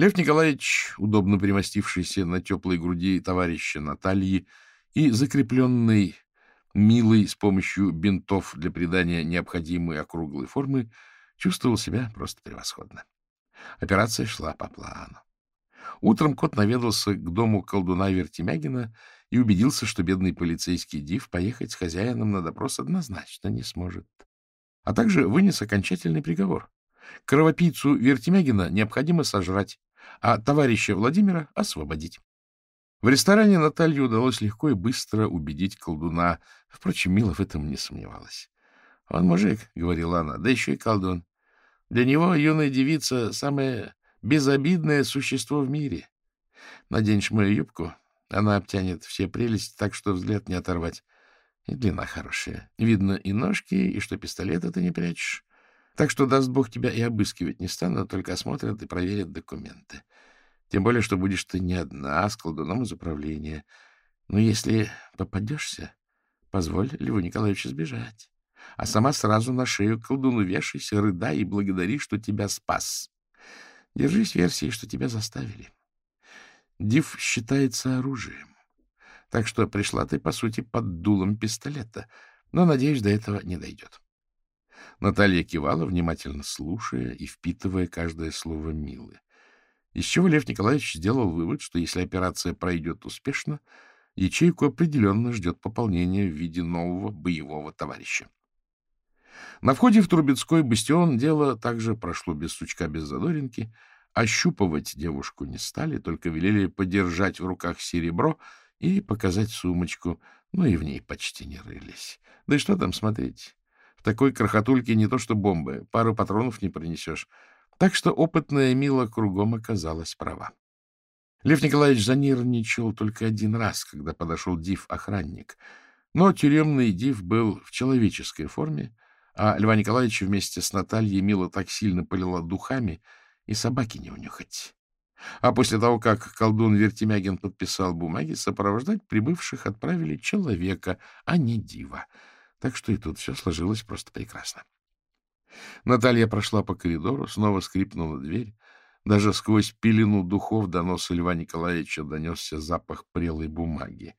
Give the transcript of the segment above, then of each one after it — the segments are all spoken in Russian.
Лев Николаевич, удобно примостившийся на теплой груди товарища Натальи и закрепленный Милой с помощью бинтов для придания необходимой округлой формы, чувствовал себя просто превосходно. Операция шла по плану. Утром кот наведался к дому колдуна Вертемягина и убедился, что бедный полицейский Див поехать с хозяином на допрос однозначно не сможет. А также вынес окончательный приговор. Кровопийцу Вертемягина необходимо сожрать, а товарища Владимира освободить. В ресторане Наталье удалось легко и быстро убедить колдуна. Впрочем, Мила в этом не сомневалась. — Он мужик, — говорила она, — да еще и колдун. Для него юная девица — самое безобидное существо в мире. Наденешь мою юбку, она обтянет все прелести так, что взгляд не оторвать. И длина хорошая. Видно и ножки, и что пистолета ты не прячешь. Так что, даст Бог, тебя и обыскивать не стану, только осмотрят и проверят документы. Тем более, что будешь ты не одна, а с колдуном из управления. Но если попадешься, позволь Льву Николаевичу сбежать. А сама сразу на шею колдуну вешайся, рыдай и благодари, что тебя спас. Держись версии, что тебя заставили. Див считается оружием. Так что пришла ты, по сути, под дулом пистолета. Но, надеюсь, до этого не дойдет. Наталья кивала, внимательно слушая и впитывая каждое слово Милы. Из чего Лев Николаевич сделал вывод, что если операция пройдет успешно, ячейку определенно ждет пополнение в виде нового боевого товарища. На входе в Трубецкой бастион дело также прошло без сучка, без задоринки. Ощупывать девушку не стали, только велели подержать в руках серебро и показать сумочку, но и в ней почти не рылись. Да и что там смотреть? В такой крохотульке не то что бомбы, пару патронов не принесешь. Так что опытная Мила кругом оказалась права. Лев Николаевич занервничал только один раз, когда подошел див-охранник. Но тюремный див был в человеческой форме, а Льва Николаевича вместе с Натальей Мила так сильно полила духами, и собаки не унюхать. А после того, как колдун Вертемягин подписал бумаги, сопровождать прибывших отправили человека, а не дива. Так что и тут все сложилось просто прекрасно. Наталья прошла по коридору, снова скрипнула дверь. Даже сквозь пелену духов до носа Льва Николаевича донесся запах прелой бумаги.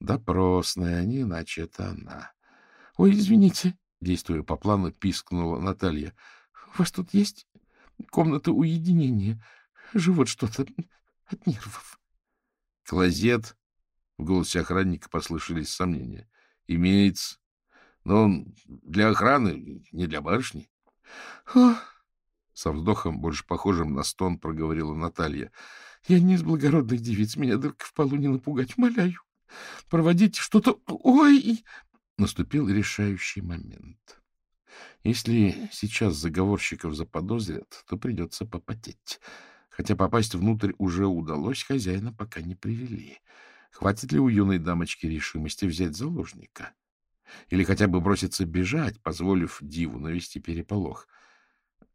Допросная, не иначе это она. — Ой, извините, — действуя по плану, пискнула Наталья. — У вас тут есть комната уединения? Живот что-то от нервов. — Клозет. В голосе охранника послышались сомнения. — Имеется. Но он для охраны, не для барышни. — Со вздохом, больше похожим на стон, проговорила Наталья. — Я не из благородных девиц, меня дырка в полу не напугать, умоляю. Проводите что-то... Ой! Наступил решающий момент. Если сейчас заговорщиков заподозрят, то придется попотеть. Хотя попасть внутрь уже удалось, хозяина пока не привели. Хватит ли у юной дамочки решимости взять заложника? Или хотя бы броситься бежать, позволив диву навести переполох?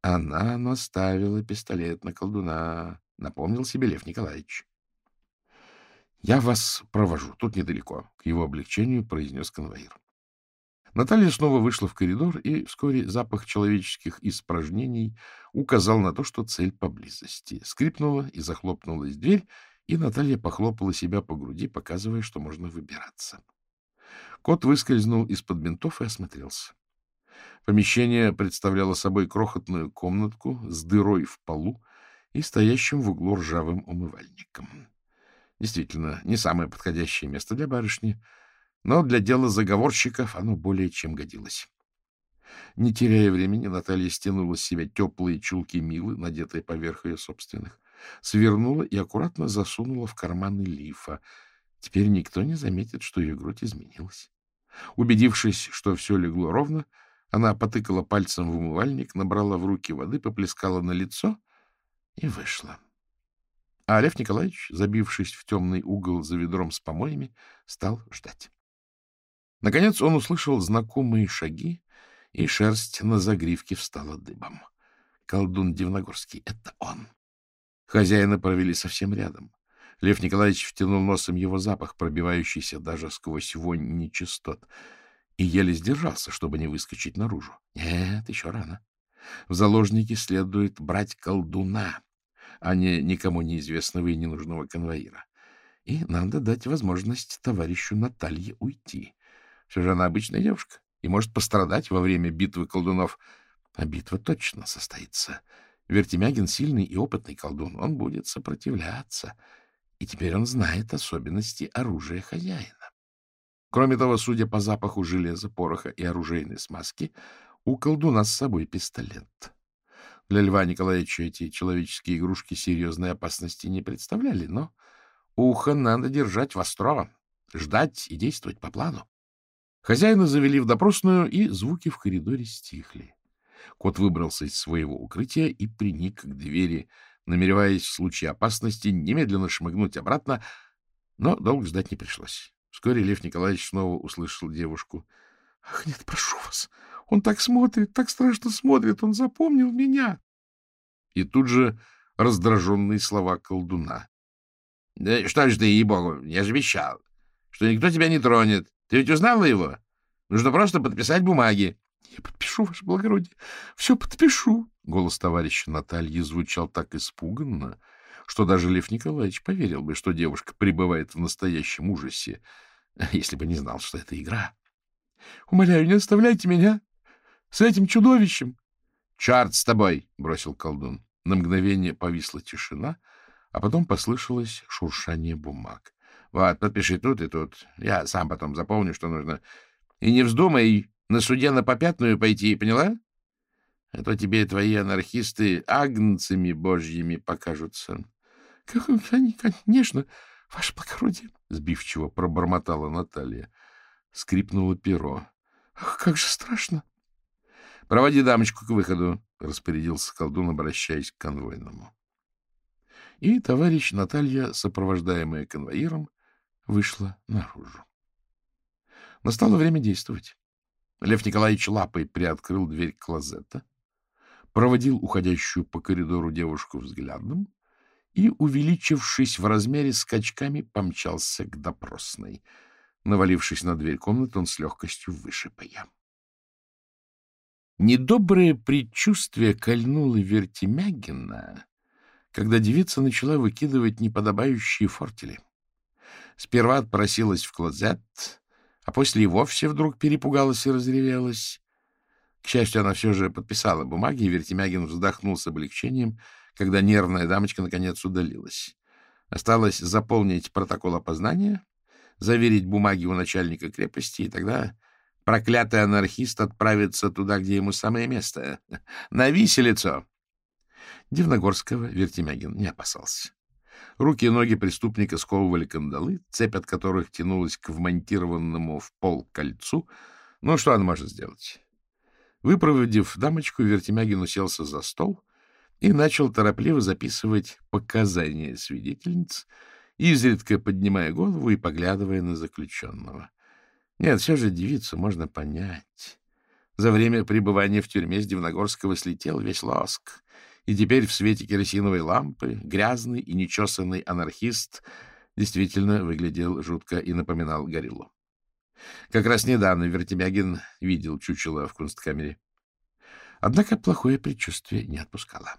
Она наставила пистолет на колдуна, напомнил себе Лев Николаевич. — Я вас провожу, тут недалеко, — к его облегчению произнес конвоир. Наталья снова вышла в коридор, и вскоре запах человеческих испражнений указал на то, что цель поблизости. Скрипнула и захлопнулась дверь, и Наталья похлопала себя по груди, показывая, что можно выбираться. Кот выскользнул из-под бинтов и осмотрелся. Помещение представляло собой крохотную комнатку с дырой в полу и стоящим в углу ржавым умывальником. Действительно, не самое подходящее место для барышни, но для дела заговорщиков оно более чем годилось. Не теряя времени, Наталья стянула с себя теплые чулки Милы, надетые поверх ее собственных, свернула и аккуратно засунула в карманы лифа. Теперь никто не заметит, что ее грудь изменилась. Убедившись, что все легло ровно, она потыкала пальцем в умывальник, набрала в руки воды, поплескала на лицо и вышла. А Лев Николаевич, забившись в темный угол за ведром с помоями, стал ждать. Наконец он услышал знакомые шаги, и шерсть на загривке встала дыбом. Колдун Дивногорский — это он. Хозяина провели совсем рядом. Лев Николаевич втянул носом его запах, пробивающийся даже сквозь вонь нечистот, и еле сдержался, чтобы не выскочить наружу. Нет, еще рано. В заложники следует брать колдуна, а не никому неизвестного и ненужного конвоира. И надо дать возможность товарищу Наталье уйти. Все же она обычная девушка и может пострадать во время битвы колдунов. А битва точно состоится. Вертемягин сильный и опытный колдун. Он будет сопротивляться. И теперь он знает особенности оружия хозяина. Кроме того, судя по запаху железа, пороха и оружейной смазки, у колдуна с собой пистолет. Для Льва Николаевича эти человеческие игрушки серьезной опасности не представляли, но ухо надо держать востро, ждать и действовать по плану. Хозяина завели в допросную, и звуки в коридоре стихли. Кот выбрался из своего укрытия и приник к двери, намереваясь в случае опасности немедленно шмыгнуть обратно, но долго ждать не пришлось. Вскоре Лев Николаевич снова услышал девушку. — Ах, нет, прошу вас, он так смотрит, так страшно смотрит, он запомнил меня. И тут же раздраженные слова колдуна. — Да что ж ты, ей-богу, я же обещал, что никто тебя не тронет. Ты ведь узнала его? Нужно просто подписать бумаги. — Я подпишу, ваше благородие, все подпишу. Голос товарища Натальи звучал так испуганно, что даже Лев Николаевич поверил бы, что девушка пребывает в настоящем ужасе, если бы не знал, что это игра. — Умоляю, не оставляйте меня с этим чудовищем. — Чарт с тобой! — бросил колдун. На мгновение повисла тишина, а потом послышалось шуршание бумаг. — Вот, подпиши тут и тут. Я сам потом заполню, что нужно. И не вздумай на суде на попятную пойти, поняла? А то тебе твои анархисты агнцами божьими покажутся. — Конечно, ваше благородие, — сбивчиво пробормотала Наталья. Скрипнуло перо. — Ах, как же страшно! — Проводи дамочку к выходу, — распорядился колдун, обращаясь к конвойному. И товарищ Наталья, сопровождаемая конвоиром, вышла наружу. Настало время действовать. Лев Николаевич лапой приоткрыл дверь клозета, проводил уходящую по коридору девушку взглядом и, увеличившись в размере скачками, помчался к допросной. Навалившись на дверь комнаты, он с легкостью вышиб ее. Недоброе предчувствие кольнуло Вертимягина, когда девица начала выкидывать неподобающие фортели. Сперва отпросилась в клозет, а после и вовсе вдруг перепугалась и разревелась. Счастью, она все же подписала бумаги, и Вертимягин вздохнул с облегчением — когда нервная дамочка наконец удалилась. Осталось заполнить протокол опознания, заверить бумаги у начальника крепости, и тогда проклятый анархист отправится туда, где ему самое место — на виселицу. Дивногорского Вертимягин не опасался. Руки и ноги преступника сковывали кандалы, цепь от которых тянулась к вмонтированному в пол кольцу. Ну, что он может сделать? Выпроводив дамочку, Вертимягин уселся за стол и начал торопливо записывать показания свидетельниц, изредка поднимая голову и поглядывая на заключенного. Нет, все же девицу можно понять. За время пребывания в тюрьме с Дивногорского слетел весь лоск, и теперь в свете керосиновой лампы грязный и нечесанный анархист действительно выглядел жутко и напоминал гориллу. Как раз недавно Вертемягин видел чучело в кунсткамере. Однако плохое предчувствие не отпускало.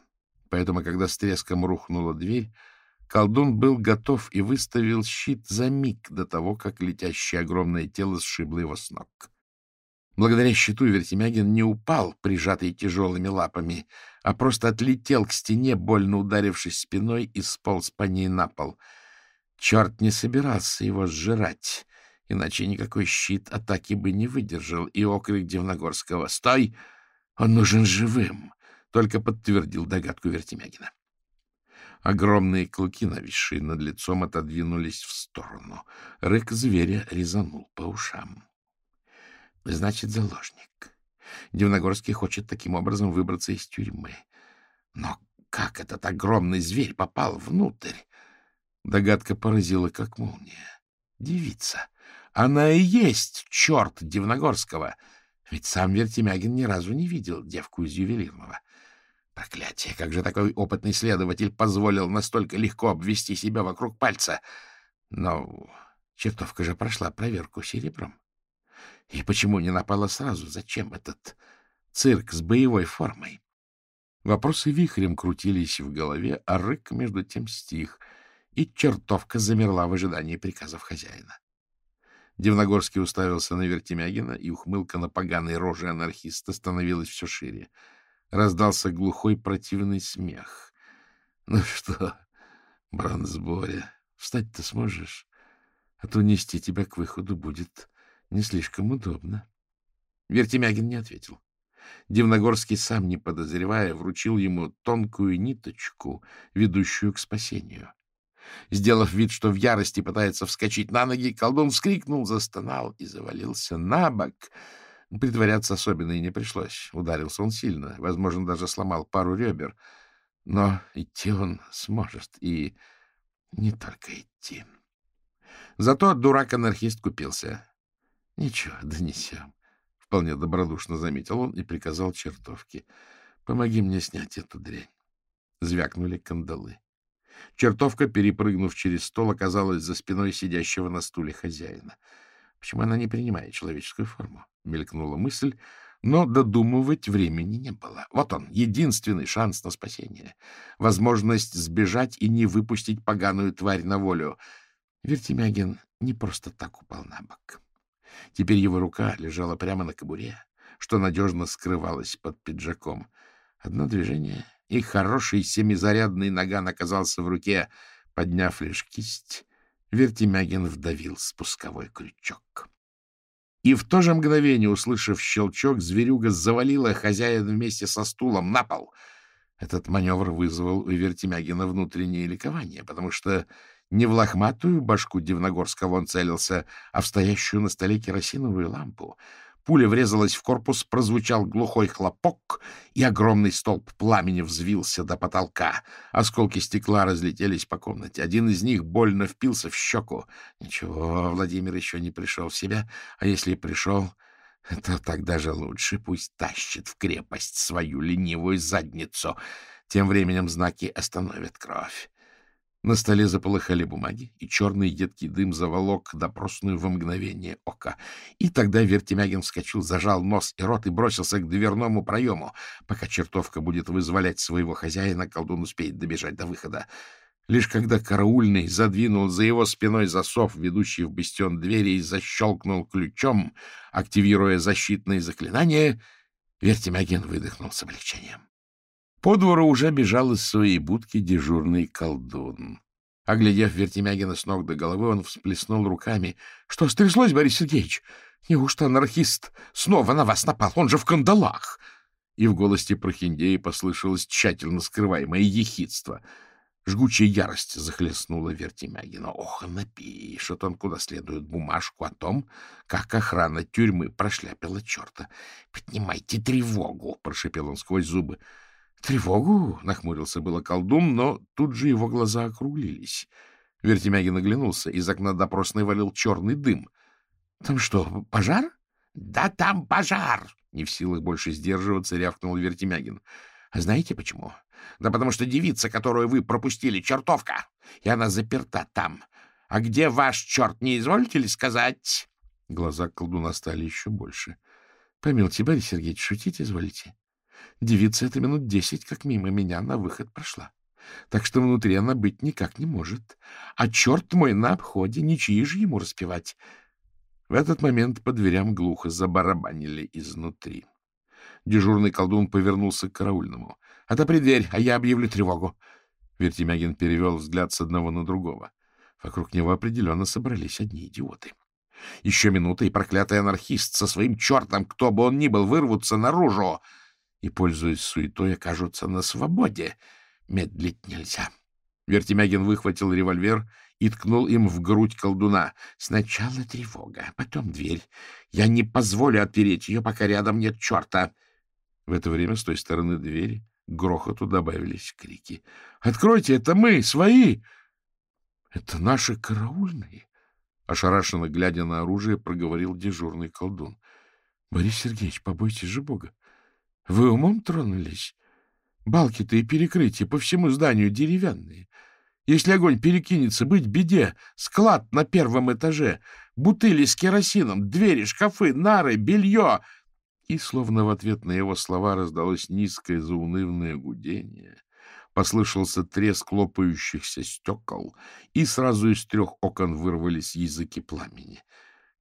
Поэтому, когда с треском рухнула дверь, колдун был готов и выставил щит за миг до того, как летящее огромное тело сшибло его с ног. Благодаря щиту Вертемягин не упал, прижатый тяжелыми лапами, а просто отлетел к стене, больно ударившись спиной, и сполз по ней на пол. Черт не собирался его сжирать, иначе никакой щит атаки бы не выдержал, и окрик Дивногорского «Стой! Он нужен живым!» только подтвердил догадку Вертимягина. Огромные клыки, нависшие над лицом, отодвинулись в сторону. Рык зверя резанул по ушам. Значит, заложник. Дивногорский хочет таким образом выбраться из тюрьмы. Но как этот огромный зверь попал внутрь? Догадка поразила, как молния. Девица. Она и есть черт Дивногорского. Ведь сам Вертимягин ни разу не видел девку из ювелирного. Проклятие! Как же такой опытный следователь позволил настолько легко обвести себя вокруг пальца? Но чертовка же прошла проверку серебром. И почему не напала сразу? Зачем этот цирк с боевой формой? Вопросы вихрем крутились в голове, а рык между тем стих, и чертовка замерла в ожидании приказов хозяина. Дивногорский уставился на Вертемягина, и ухмылка на поганой роже анархиста становилась все шире. Раздался глухой противный смех. — Ну что, бронзборя, встать-то сможешь? А то нести тебя к выходу будет не слишком удобно. Вертемягин не ответил. Дивногорский, сам не подозревая, вручил ему тонкую ниточку, ведущую к спасению. Сделав вид, что в ярости пытается вскочить на ноги, колдун вскрикнул, застонал и завалился на бок. Притворяться особенно и не пришлось. Ударился он сильно, возможно, даже сломал пару ребер. Но идти он сможет, и не только идти. Зато дурак-анархист купился. — Ничего, донесем. — вполне добродушно заметил он и приказал чертовке. — Помоги мне снять эту дрянь. Звякнули кандалы. Чертовка, перепрыгнув через стол, оказалась за спиной сидящего на стуле хозяина. Почему она не принимает человеческую форму? Мелькнула мысль, но додумывать времени не было. Вот он, единственный шанс на спасение. Возможность сбежать и не выпустить поганую тварь на волю. Вертимягин не просто так упал на бок. Теперь его рука лежала прямо на кобуре, что надежно скрывалось под пиджаком. Одно движение, и хороший семизарядный наган оказался в руке. Подняв лишь кисть, Вертимягин вдавил спусковой крючок. И в то же мгновение, услышав щелчок, зверюга завалила хозяина вместе со стулом на пол. Этот маневр вызвал у Вертимягина внутреннее ликование, потому что не в лохматую башку Дивногорского он целился, а в стоящую на столе керосиновую лампу. Пуля врезалась в корпус, прозвучал глухой хлопок, и огромный столб пламени взвился до потолка. Осколки стекла разлетелись по комнате. Один из них больно впился в щеку. Ничего, Владимир еще не пришел в себя, а если и пришел, то тогда же лучше пусть тащит в крепость свою ленивую задницу. Тем временем знаки остановят кровь. На столе заполыхали бумаги, и черный едкий дым заволок допросную во мгновение ока. И тогда Вертемягин вскочил, зажал нос и рот и бросился к дверному проему. Пока чертовка будет вызволять своего хозяина, колдун успеет добежать до выхода. Лишь когда караульный задвинул за его спиной засов, ведущий в бастион двери, и защелкнул ключом, активируя защитные заклинания, Вертемягин выдохнул с облегчением. По двору уже бежал из своей будки дежурный колдун. Оглядев Вертемягина с ног до головы, он всплеснул руками. — Что стряслось, Борис Сергеевич? Неужто анархист снова на вас напал? Он же в кандалах! И в голосе прохиндеи послышалось тщательно скрываемое ехидство. Жгучая ярость захлестнула Вертемягина. Ох, напишет он куда следует бумажку о том, как охрана тюрьмы прошляпила черта. — Поднимайте тревогу! — прошепел он сквозь зубы. — Тревогу? — нахмурился было колдун, но тут же его глаза округлились. Вертемягин оглянулся. Из окна допросной валил черный дым. — Там что, пожар? — Да там пожар! — не в силах больше сдерживаться, рявкнул Вертемягин. — А знаете почему? Да потому что девица, которую вы пропустили, чертовка, и она заперта там. А где ваш черт, не изволите ли сказать? Глаза колдуна стали еще больше. — Помилуйте, Борис Сергеевич, шутить изволите? Девица эта минут десять, как мимо меня, на выход прошла. Так что внутри она быть никак не может. А черт мой на обходе, ничьи же ему распевать. В этот момент по дверям глухо забарабанили изнутри. Дежурный колдун повернулся к караульному. — Отопри дверь, а я объявлю тревогу. Вертимягин перевел взгляд с одного на другого. Вокруг него определенно собрались одни идиоты. Еще минута, и проклятый анархист со своим чертом, кто бы он ни был, вырвутся наружу и, пользуясь суетой, окажутся на свободе. Медлить нельзя. Вертимягин выхватил револьвер и ткнул им в грудь колдуна. Сначала тревога, потом дверь. Я не позволю отпереть ее, пока рядом нет черта. В это время с той стороны двери грохоту добавились крики. — Откройте, это мы, свои! — Это наши караульные! Ошарашенно глядя на оружие, проговорил дежурный колдун. — Борис Сергеевич, побойтесь же Бога! Вы умом тронулись? Балки-то и перекрытия по всему зданию деревянные. Если огонь перекинется, быть беде. Склад на первом этаже, бутыли с керосином, двери, шкафы, нары, белье. И, словно в ответ на его слова, раздалось низкое заунывное гудение. Послышался треск лопающихся стекол, и сразу из трех окон вырвались языки пламени.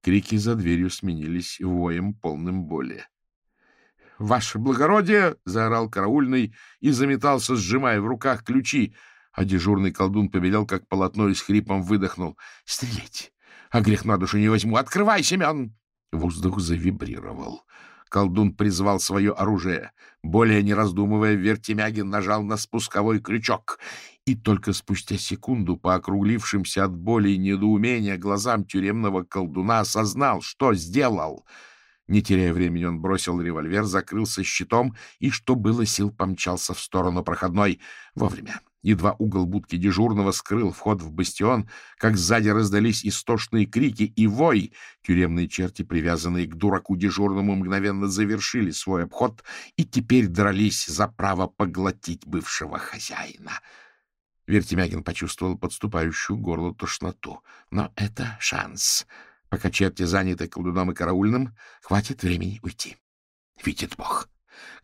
Крики за дверью сменились воем, полным боли. — Ваше благородие! — заорал караульный и заметался, сжимая в руках ключи, а дежурный колдун побелел, как полотно, и с хрипом выдохнул. — Стрелять! А грех на душу не возьму! Открывай, Семен! Воздух завибрировал. Колдун призвал свое оружие. Более не раздумывая, Вертемягин нажал на спусковой крючок. И только спустя секунду по округлившимся от боли и недоумения глазам тюремного колдуна осознал, что сделал. Не теряя времени, он бросил револьвер, закрылся щитом и, что было сил, помчался в сторону проходной. Вовремя. Едва угол будки дежурного скрыл вход в бастион, как сзади раздались истошные крики и вой. Тюремные черти, привязанные к дураку дежурному, мгновенно завершили свой обход и теперь дрались за право поглотить бывшего хозяина. Вертемягин почувствовал подступающую горло тошноту. Но это шанс. Пока черти заняты колдуном и караульным, хватит времени уйти. Видит Бог.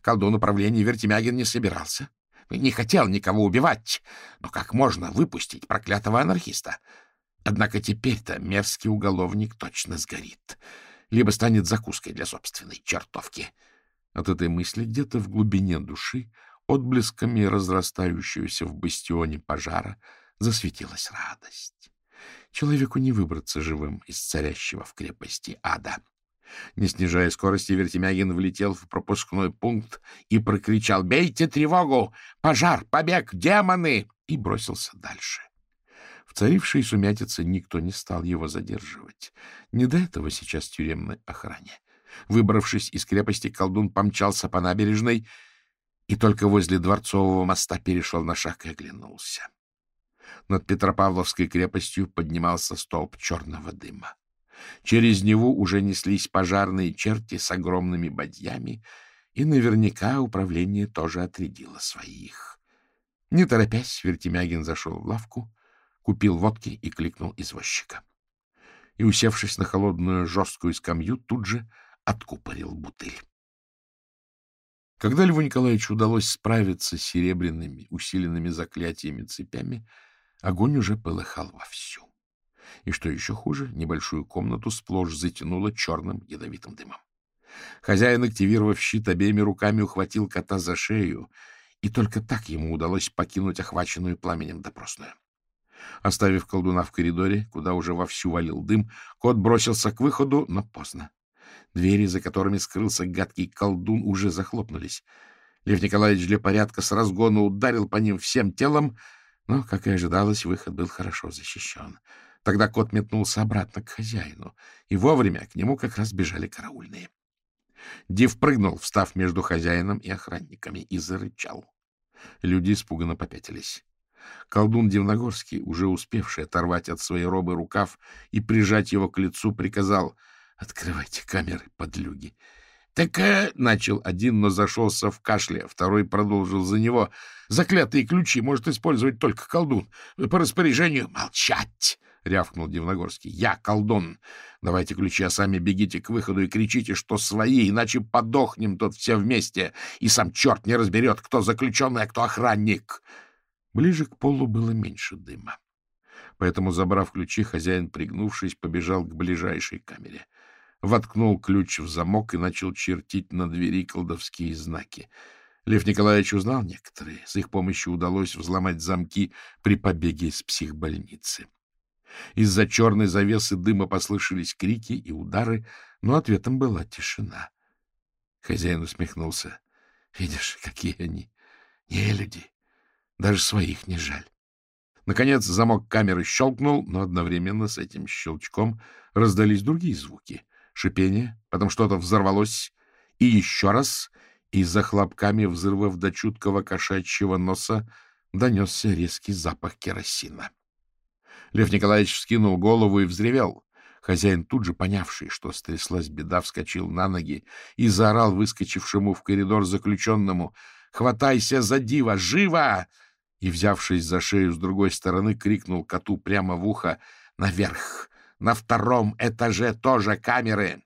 Колдун управления Вертемягин не собирался. Не хотел никого убивать. Но как можно выпустить проклятого анархиста? Однако теперь-то мерзкий уголовник точно сгорит. Либо станет закуской для собственной чертовки. От этой мысли где-то в глубине души, отблесками разрастающегося в бастионе пожара, засветилась радость. Человеку не выбраться живым из царящего в крепости ада. Не снижая скорости, Вертемягин влетел в пропускной пункт и прокричал «Бейте тревогу! Пожар! Побег! Демоны!» и бросился дальше. В царившей сумятице никто не стал его задерживать. Не до этого сейчас тюремной охране. Выбравшись из крепости, колдун помчался по набережной и только возле Дворцового моста перешел на шаг и оглянулся. Над Петропавловской крепостью поднимался столб черного дыма. Через него уже неслись пожарные черти с огромными бадьями, и наверняка управление тоже отрядило своих. Не торопясь, Вертемягин зашел в лавку, купил водки и кликнул извозчика. И, усевшись на холодную жесткую скамью, тут же откупорил бутыль. Когда Льву Николаевичу удалось справиться с серебряными, усиленными заклятиями цепями, огонь уже полыхал вовсю и, что еще хуже, небольшую комнату сплошь затянуло черным ядовитым дымом. Хозяин, активировав щит, обеими руками ухватил кота за шею, и только так ему удалось покинуть охваченную пламенем допросную. Оставив колдуна в коридоре, куда уже вовсю валил дым, кот бросился к выходу, но поздно. Двери, за которыми скрылся гадкий колдун, уже захлопнулись. Лев Николаевич для порядка с разгона ударил по ним всем телом, но, как и ожидалось, выход был хорошо защищен. Тогда кот метнулся обратно к хозяину, и вовремя к нему как раз бежали караульные. Див прыгнул, встав между хозяином и охранниками, и зарычал. Люди испуганно попятились. Колдун Дивногорский, уже успевший оторвать от своей робы рукав и прижать его к лицу, приказал «Открывайте камеры, подлюги». «Так...» э, — начал один, но зашелся в кашле, второй продолжил за него. «Заклятые ключи может использовать только колдун. По распоряжению...» «Молчать!» — рявкнул Дивногорский. — Я колдун. Давайте ключи, а сами бегите к выходу и кричите, что свои, иначе подохнем тут все вместе, и сам черт не разберет, кто заключенный, а кто охранник. Ближе к полу было меньше дыма. Поэтому, забрав ключи, хозяин, пригнувшись, побежал к ближайшей камере. Воткнул ключ в замок и начал чертить на двери колдовские знаки. Лев Николаевич узнал некоторые. С их помощью удалось взломать замки при побеге из психбольницы. Из-за черной завесы дыма послышались крики и удары, но ответом была тишина. Хозяин усмехнулся. — Видишь, какие они! Не люди! Даже своих не жаль. Наконец замок камеры щелкнул, но одновременно с этим щелчком раздались другие звуки. Шипение, потом что-то взорвалось, и еще раз, и за хлопками взрывов до чуткого кошачьего носа донесся резкий запах керосина. Лев Николаевич вскинул голову и взревел. Хозяин, тут же понявший, что стряслась беда, вскочил на ноги и заорал выскочившему в коридор заключенному «Хватайся за дива! Живо!» И, взявшись за шею с другой стороны, крикнул коту прямо в ухо «Наверх! На втором этаже тоже камеры!»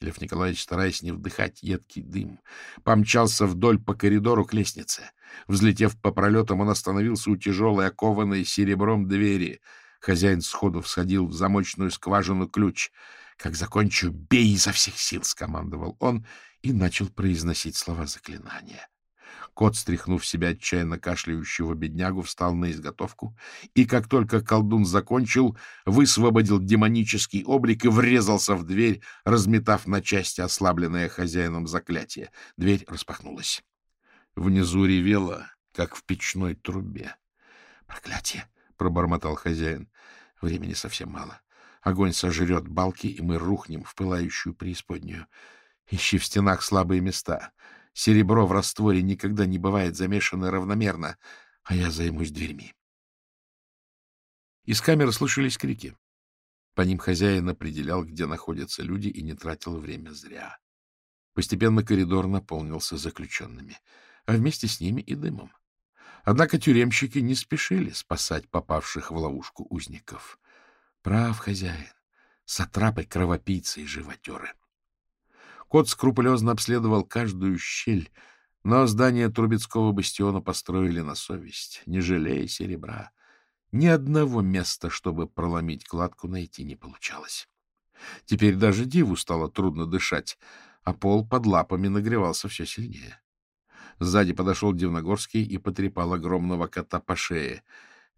Лев Николаевич, стараясь не вдыхать едкий дым, помчался вдоль по коридору к лестнице. Взлетев по пролетам, он остановился у тяжелой, окованной серебром двери. Хозяин сходу всходил в замочную скважину ключ. «Как закончу, бей изо всех сил!» — скомандовал он и начал произносить слова заклинания. Кот, стряхнув себя отчаянно кашляющего беднягу, встал на изготовку, и как только колдун закончил, высвободил демонический облик и врезался в дверь, разметав на части ослабленное хозяином заклятие. Дверь распахнулась. Внизу ревело, как в печной трубе. «Проклятие!» — пробормотал хозяин. «Времени совсем мало. Огонь сожрет балки, и мы рухнем в пылающую преисподнюю. Ищи в стенах слабые места». Серебро в растворе никогда не бывает замешано равномерно, а я займусь дверьми. Из камеры слышались крики. По ним хозяин определял, где находятся люди, и не тратил время зря. Постепенно коридор наполнился заключенными, а вместе с ними и дымом. Однако тюремщики не спешили спасать попавших в ловушку узников. Прав хозяин, сатрапы, кровопийцы и животеры. Кот скрупулезно обследовал каждую щель, но здание Трубецкого бастиона построили на совесть, не жалея серебра. Ни одного места, чтобы проломить кладку, найти не получалось. Теперь даже диву стало трудно дышать, а пол под лапами нагревался все сильнее. Сзади подошел Дивногорский и потрепал огромного кота по шее.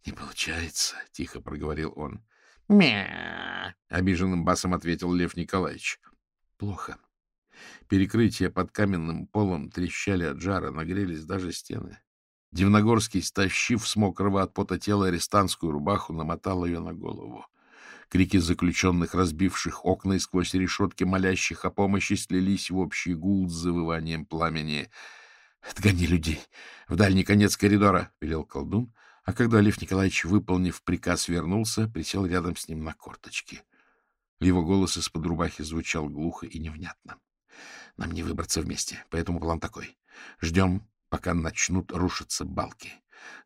— Не получается, — тихо проговорил он. — Мя! — обиженным басом ответил Лев Николаевич. — Плохо. Перекрытия под каменным полом трещали от жара, нагрелись даже стены. Дивногорский, стащив с мокрого от пота тела арестантскую рубаху, намотал ее на голову. Крики заключенных, разбивших окна и сквозь решетки молящих о помощи, слились в общий гул с завыванием пламени. — Отгони людей! В дальний конец коридора! — велел колдун, а когда Лев Николаевич, выполнив приказ, вернулся, присел рядом с ним на корточки. Его голос из-под рубахи звучал глухо и невнятно. Нам не выбраться вместе, поэтому план такой. Ждем, пока начнут рушиться балки.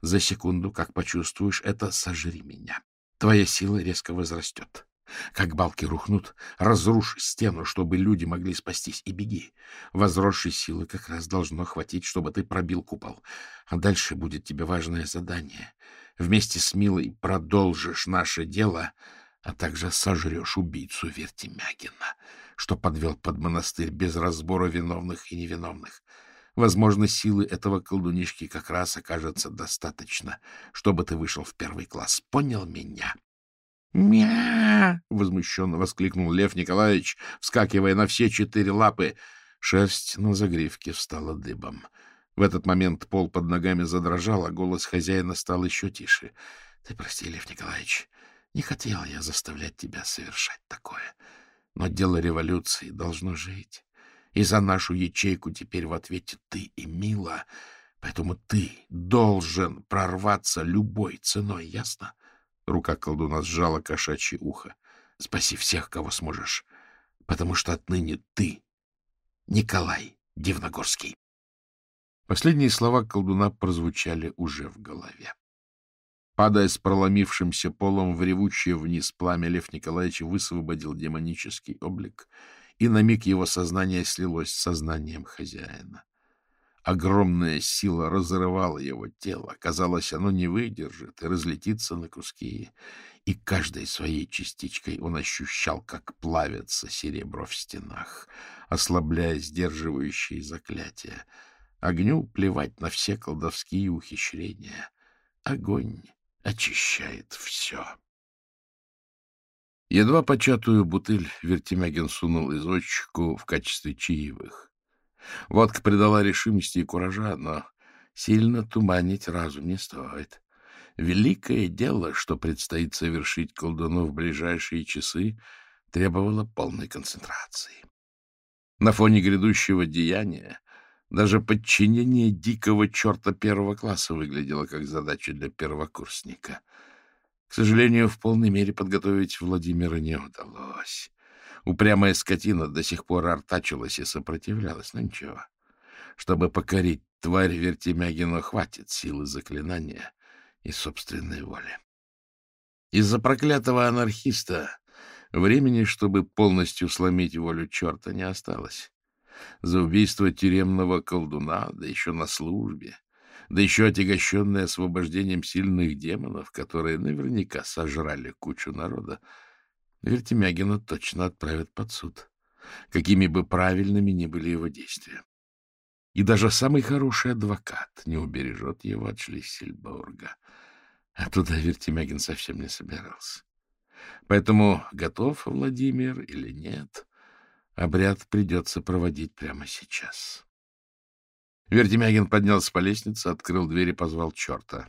За секунду, как почувствуешь это, сожри меня. Твоя сила резко возрастет. Как балки рухнут, разрушь стену, чтобы люди могли спастись, и беги. Возросшей силы как раз должно хватить, чтобы ты пробил купол. А дальше будет тебе важное задание. Вместе с Милой продолжишь наше дело, а также сожрешь убийцу Вертимягина что подвел под монастырь без разбора виновных и невиновных. Возможно, силы этого колдунишки как раз окажется достаточно, чтобы ты вышел в первый класс. Понял меня? «Мя!» — возмущенно воскликнул Лев Николаевич, вскакивая на все четыре лапы. Шерсть на загривке встала дыбом. В этот момент пол под ногами задрожал, а голос хозяина стал еще тише. — Ты прости, Лев Николаевич, не хотел я заставлять тебя совершать такое. Но дело революции должно жить. И за нашу ячейку теперь в ответе ты и Мила. Поэтому ты должен прорваться любой ценой, ясно? Рука колдуна сжала кошачье ухо. Спаси всех, кого сможешь, потому что отныне ты Николай Дивногорский. Последние слова колдуна прозвучали уже в голове. Падая с проломившимся полом в ревучее вниз пламя, Лев Николаевич высвободил демонический облик, и на миг его сознание слилось с сознанием хозяина. Огромная сила разрывала его тело. Казалось, оно не выдержит и разлетится на куски. И каждой своей частичкой он ощущал, как плавится серебро в стенах, ослабляя сдерживающие заклятия. Огню плевать на все колдовские ухищрения. Огонь очищает все. Едва початую бутыль Вертемягин сунул извозчику в качестве чаевых. Водка придала решимости и куража, но сильно туманить разум не стоит. Великое дело, что предстоит совершить колдуну в ближайшие часы, требовало полной концентрации. На фоне грядущего деяния даже подчинение дикого черта первого класса выглядело как задача для первокурсника. К сожалению, в полной мере подготовить Владимира не удалось. Упрямая скотина до сих пор артачилась и сопротивлялась, но ничего. Чтобы покорить тварь Вертемягину, хватит силы заклинания и собственной воли. Из-за проклятого анархиста Времени, чтобы полностью сломить волю черта, не осталось. За убийство тюремного колдуна, да еще на службе, да еще отягощенное освобождением сильных демонов, которые наверняка сожрали кучу народа, Вертемягина точно отправят под суд, какими бы правильными ни были его действия. И даже самый хороший адвокат не убережет его от Шлиссельбурга. А туда Вертемягин совсем не собирался. Поэтому готов Владимир или нет, обряд придется проводить прямо сейчас. Вертемягин поднялся по лестнице, открыл дверь и позвал черта.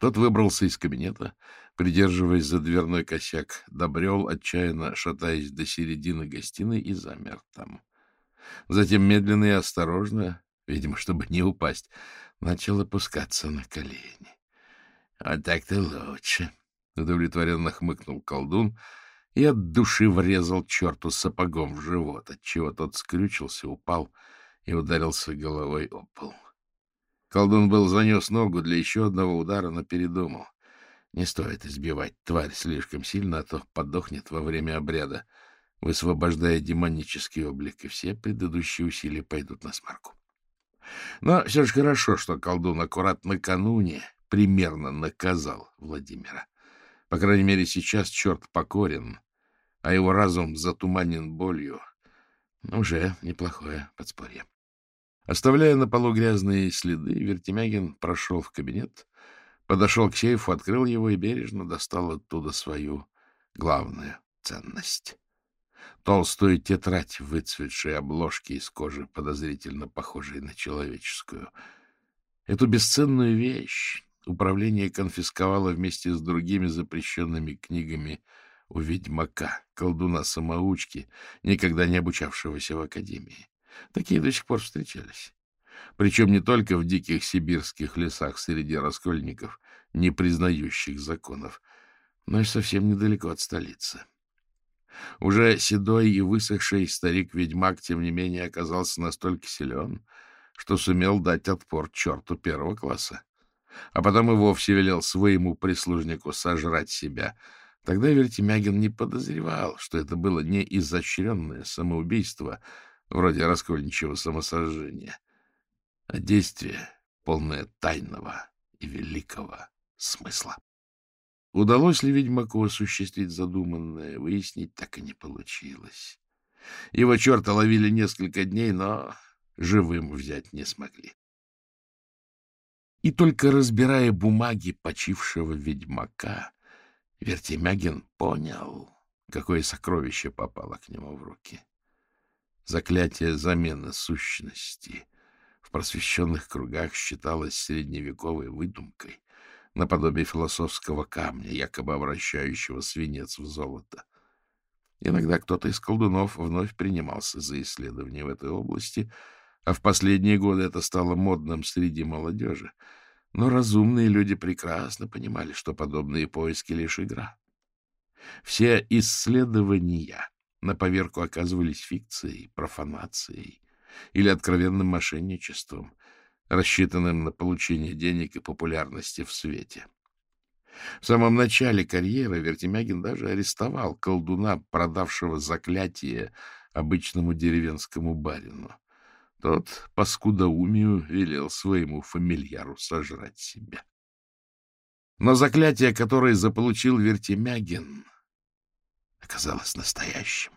Тот выбрался из кабинета, придерживаясь за дверной косяк, добрел, отчаянно шатаясь до середины гостиной и замер там. Затем медленно и осторожно, видимо, чтобы не упасть, начал опускаться на колени. — А так-то лучше, — удовлетворенно хмыкнул колдун и от души врезал черту сапогом в живот, отчего тот скрючился, упал и ударился головой о пол. Колдун был занес ногу для еще одного удара, но передумал. Не стоит избивать тварь слишком сильно, а то подохнет во время обряда, высвобождая демонический облик, и все предыдущие усилия пойдут на смарку. Но все же хорошо, что колдун аккурат накануне примерно наказал Владимира. По крайней мере, сейчас черт покорен, а его разум затуманен болью. Уже неплохое подспорье. Оставляя на полу грязные следы, Вертемягин прошел в кабинет, подошел к сейфу, открыл его и бережно достал оттуда свою главную ценность. Толстую тетрадь выцветшей обложке из кожи, подозрительно похожей на человеческую. Эту бесценную вещь управление конфисковало вместе с другими запрещенными книгами у ведьмака, колдуна-самоучки, никогда не обучавшегося в академии. Такие до сих пор встречались. Причем не только в диких сибирских лесах среди раскольников, не признающих законов, но и совсем недалеко от столицы. Уже седой и высохший старик-ведьмак, тем не менее, оказался настолько силен, что сумел дать отпор черту первого класса. А потом и вовсе велел своему прислужнику сожрать себя. Тогда Вертемягин не подозревал, что это было не изощренное самоубийство, вроде раскольничьего самосожжения, а действие, полное тайного и великого смысла. Удалось ли ведьмаку осуществить задуманное, выяснить так и не получилось. Его черта ловили несколько дней, но живым взять не смогли. И только разбирая бумаги почившего ведьмака, Вертемягин понял, какое сокровище попало к нему в руки. Заклятие замены сущности в просвещенных кругах считалось средневековой выдумкой, наподобие философского камня, якобы обращающего свинец в золото. Иногда кто-то из колдунов вновь принимался за исследования в этой области, а в последние годы это стало модным среди молодежи. Но разумные люди прекрасно понимали, что подобные поиски — лишь игра. Все исследования на поверку оказывались фикцией, профанацией или откровенным мошенничеством, рассчитанным на получение денег и популярности в свете. В самом начале карьеры Вертемягин даже арестовал колдуна, продавшего заклятие обычному деревенскому барину. Тот по скудоумию велел своему фамильяру сожрать себя. Но заклятие, которое заполучил Вертемягин, оказалось настоящим.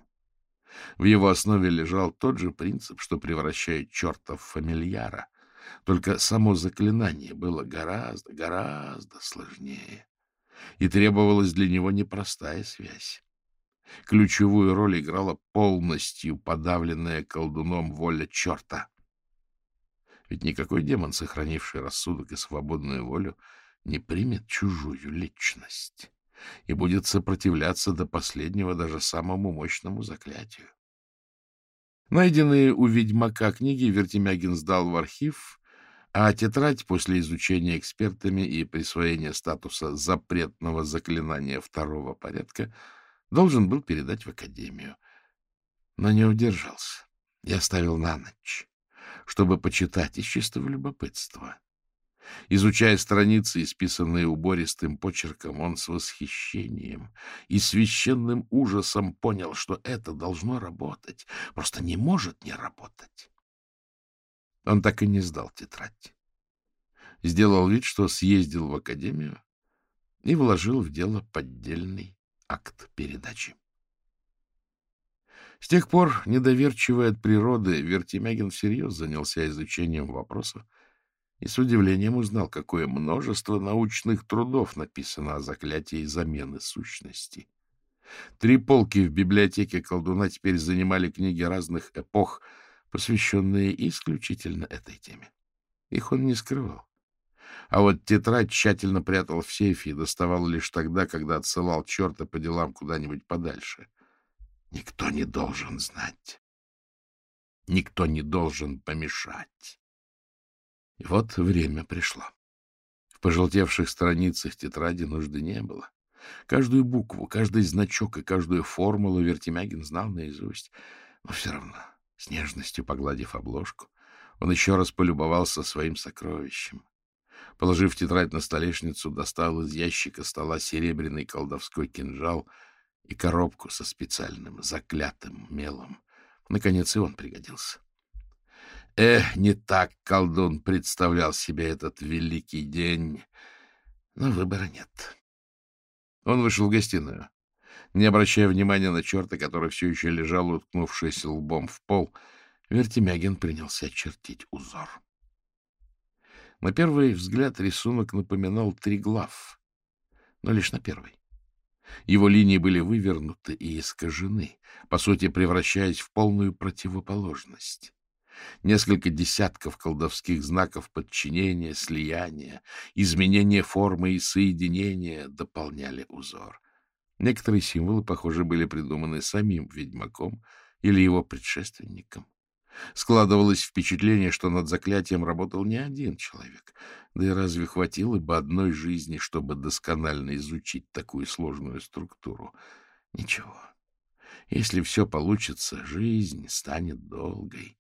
В его основе лежал тот же принцип, что превращает черта в фамильяра. Только само заклинание было гораздо, гораздо сложнее. И требовалась для него непростая связь. Ключевую роль играла полностью подавленная колдуном воля черта. Ведь никакой демон, сохранивший рассудок и свободную волю, не примет чужую личность и будет сопротивляться до последнего даже самому мощному заклятию. Найденные у ведьмака книги Вертемягин сдал в архив, а тетрадь после изучения экспертами и присвоения статуса запретного заклинания второго порядка должен был передать в академию. Но не удержался и оставил на ночь, чтобы почитать из чистого любопытства. Изучая страницы, исписанные убористым почерком, он с восхищением и священным ужасом понял, что это должно работать, просто не может не работать. Он так и не сдал тетрадь. Сделал вид, что съездил в академию и вложил в дело поддельный акт передачи. С тех пор, недоверчивый от природы, Вертимягин всерьез занялся изучением вопроса и с удивлением узнал, какое множество научных трудов написано о заклятии замены сущности. Три полки в библиотеке колдуна теперь занимали книги разных эпох, посвященные исключительно этой теме. Их он не скрывал. А вот тетрадь тщательно прятал в сейфе и доставал лишь тогда, когда отсылал черта по делам куда-нибудь подальше. Никто не должен знать. Никто не должен помешать. И вот время пришло. В пожелтевших страницах тетради нужды не было. Каждую букву, каждый значок и каждую формулу Вертимягин знал наизусть. Но все равно, с нежностью погладив обложку, он еще раз полюбовался своим сокровищем. Положив тетрадь на столешницу, достал из ящика стола серебряный колдовской кинжал и коробку со специальным заклятым мелом. Наконец и он пригодился. Эх, не так колдун представлял себе этот великий день, но выбора нет. Он вышел в гостиную. Не обращая внимания на черта, который все еще лежал, уткнувшись лбом в пол, Вертимягин принялся чертить узор. На первый взгляд рисунок напоминал три глав, но лишь на первый. Его линии были вывернуты и искажены, по сути, превращаясь в полную противоположность. Несколько десятков колдовских знаков подчинения, слияния, изменения формы и соединения дополняли узор. Некоторые символы, похоже, были придуманы самим ведьмаком или его предшественником. Складывалось впечатление, что над заклятием работал не один человек. Да и разве хватило бы одной жизни, чтобы досконально изучить такую сложную структуру? Ничего. Если все получится, жизнь станет долгой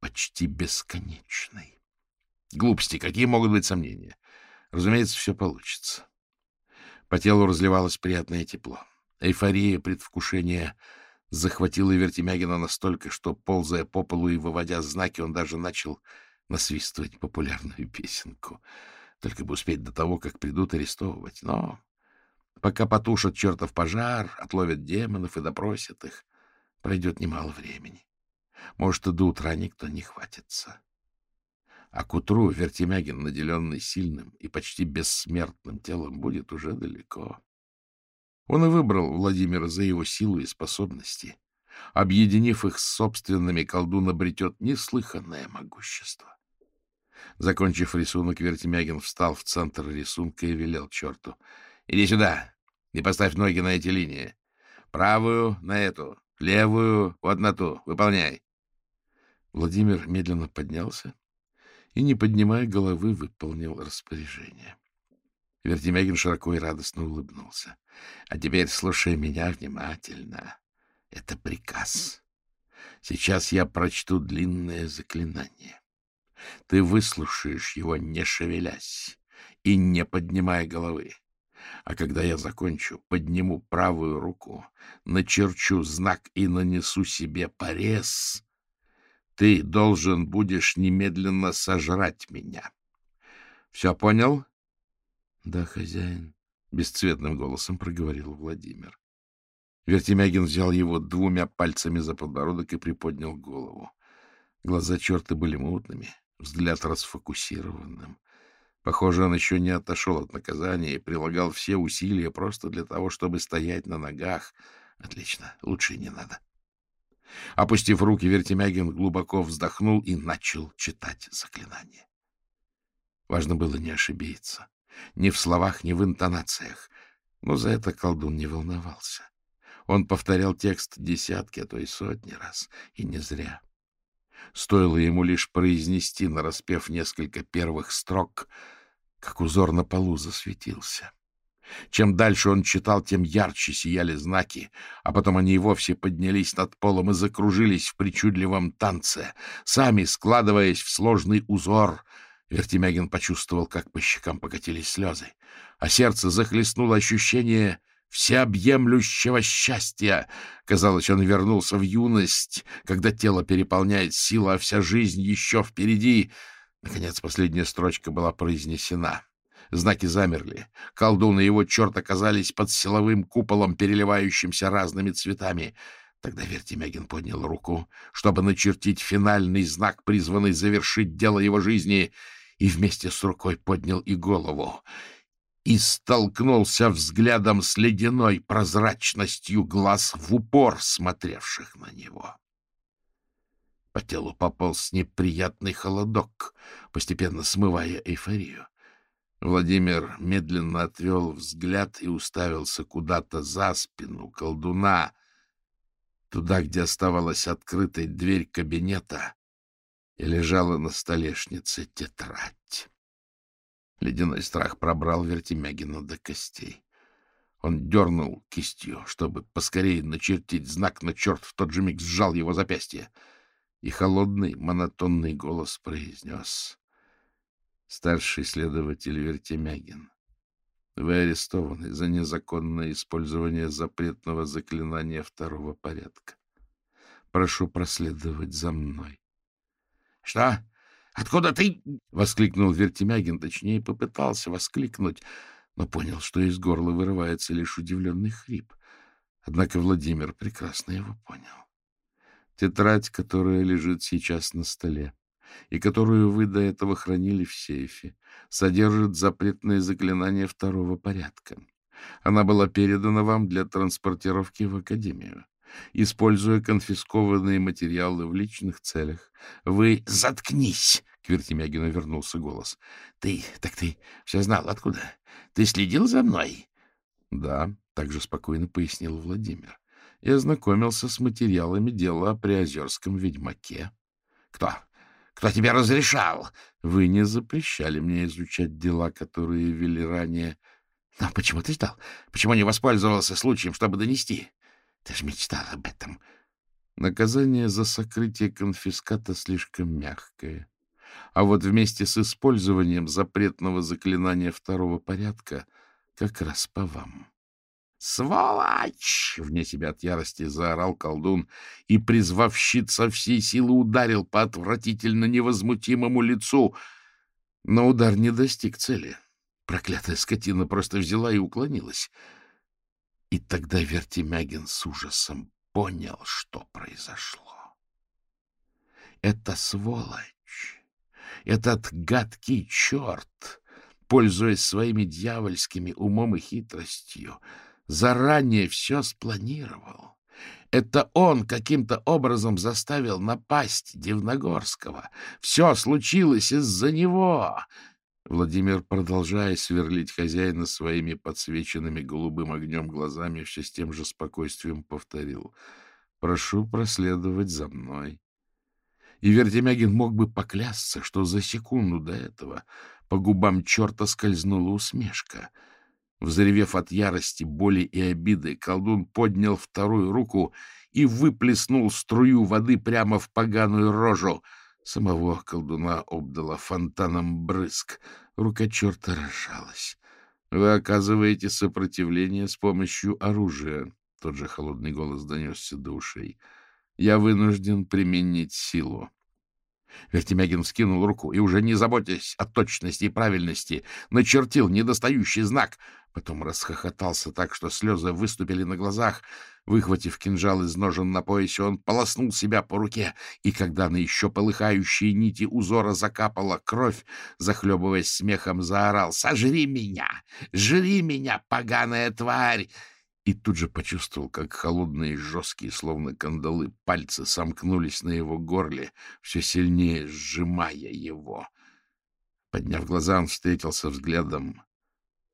почти бесконечной. Глупости, какие могут быть сомнения? Разумеется, все получится. По телу разливалось приятное тепло. Эйфория предвкушения захватила Вертимягина настолько, что, ползая по полу и выводя знаки, он даже начал насвистывать популярную песенку. Только бы успеть до того, как придут арестовывать. Но пока потушат чертов пожар, отловят демонов и допросят их, пройдет немало времени. Может, и до утра никто не хватится. А к утру Вертимягин, наделенный сильным и почти бессмертным телом, будет уже далеко. Он и выбрал Владимира за его силу и способности. Объединив их с собственными, колдун обретет неслыханное могущество. Закончив рисунок, Вертимягин встал в центр рисунка и велел черту. — Иди сюда и поставь ноги на эти линии. Правую на эту, левую вот на ту. Выполняй. Владимир медленно поднялся и, не поднимая головы, выполнил распоряжение. Вертимягин широко и радостно улыбнулся. — А теперь слушай меня внимательно. Это приказ. Сейчас я прочту длинное заклинание. Ты выслушаешь его, не шевелясь и не поднимая головы. А когда я закончу, подниму правую руку, начерчу знак и нанесу себе порез, ты должен будешь немедленно сожрать меня. Все понял? — Да, хозяин, — бесцветным голосом проговорил Владимир. Вертимягин взял его двумя пальцами за подбородок и приподнял голову. Глаза черта были мутными, взгляд расфокусированным. Похоже, он еще не отошел от наказания и прилагал все усилия просто для того, чтобы стоять на ногах. Отлично, лучше не надо. Опустив руки, Вертимягин глубоко вздохнул и начал читать заклинание. Важно было не ошибиться. Ни в словах, ни в интонациях. Но за это колдун не волновался. Он повторял текст десятки, а то и сотни раз, и не зря. Стоило ему лишь произнести, нараспев несколько первых строк, как узор на полу засветился. Чем дальше он читал, тем ярче сияли знаки, а потом они и вовсе поднялись над полом и закружились в причудливом танце, сами складываясь в сложный узор. Вертимягин почувствовал, как по щекам покатились слезы, а сердце захлестнуло ощущение всеобъемлющего счастья. Казалось, он вернулся в юность, когда тело переполняет сила, а вся жизнь еще впереди. Наконец, последняя строчка была произнесена. Знаки замерли. Колдун и его черт оказались под силовым куполом, переливающимся разными цветами. Тогда Вертимягин поднял руку, чтобы начертить финальный знак, призванный завершить дело его жизни — и вместе с рукой поднял и голову, и столкнулся взглядом с ледяной прозрачностью глаз в упор смотревших на него. По телу пополз неприятный холодок, постепенно смывая эйфорию. Владимир медленно отвел взгляд и уставился куда-то за спину колдуна, туда, где оставалась открытой дверь кабинета, и лежала на столешнице тетрадь. Ледяной страх пробрал Вертимягина до костей. Он дернул кистью, чтобы поскорее начертить знак, но черт в тот же миг сжал его запястье. И холодный, монотонный голос произнес. «Старший следователь Вертимягин, вы арестованы за незаконное использование запретного заклинания второго порядка. Прошу проследовать за мной. — Что? Откуда ты? — воскликнул Вертимягин, точнее, попытался воскликнуть, но понял, что из горла вырывается лишь удивленный хрип. Однако Владимир прекрасно его понял. Тетрадь, которая лежит сейчас на столе, и которую вы до этого хранили в сейфе, содержит запретное заклинание второго порядка. Она была передана вам для транспортировки в Академию. Используя конфискованные материалы в личных целях, вы... — Заткнись! — к Вертемягину вернулся голос. — Ты... Так ты все знал. Откуда? Ты следил за мной? — Да, — также спокойно пояснил Владимир. И ознакомился с материалами дела о Приозерском ведьмаке. — Кто? Кто тебе разрешал? — Вы не запрещали мне изучать дела, которые вели ранее. — Но почему ты ждал? Почему не воспользовался случаем, чтобы донести? Ты же мечтал об этом. Наказание за сокрытие конфиската слишком мягкое. А вот вместе с использованием запретного заклинания второго порядка как раз по вам. «Сволочь!» — вне себя от ярости заорал колдун и, призвав щит со всей силы, ударил по отвратительно невозмутимому лицу. Но удар не достиг цели. Проклятая скотина просто взяла и уклонилась — и тогда Вертимягин с ужасом понял, что произошло. Это сволочь, этот гадкий черт, пользуясь своими дьявольскими умом и хитростью, заранее все спланировал. Это он каким-то образом заставил напасть Дивногорского. Все случилось из-за него. Владимир, продолжая сверлить хозяина своими подсвеченными голубым огнем глазами, все с тем же спокойствием повторил. — Прошу проследовать за мной. И Вертемягин мог бы поклясться, что за секунду до этого по губам черта скользнула усмешка. Взревев от ярости, боли и обиды, колдун поднял вторую руку и выплеснул струю воды прямо в поганую рожу — Самого колдуна обдала фонтаном брызг. Рука черта разжалась. Вы оказываете сопротивление с помощью оружия. Тот же холодный голос донесся до ушей. Я вынужден применить силу. Вертимягин вскинул руку и, уже не заботясь о точности и правильности, начертил недостающий знак. Потом расхохотался так, что слезы выступили на глазах. Выхватив кинжал из ножен на поясе, он полоснул себя по руке, и когда на еще полыхающие нити узора закапала кровь, захлебываясь смехом, заорал «Сожри меня! Жри меня, поганая тварь!» и тут же почувствовал, как холодные, жесткие, словно кандалы, пальцы сомкнулись на его горле, все сильнее сжимая его. Подняв глаза, он встретился взглядом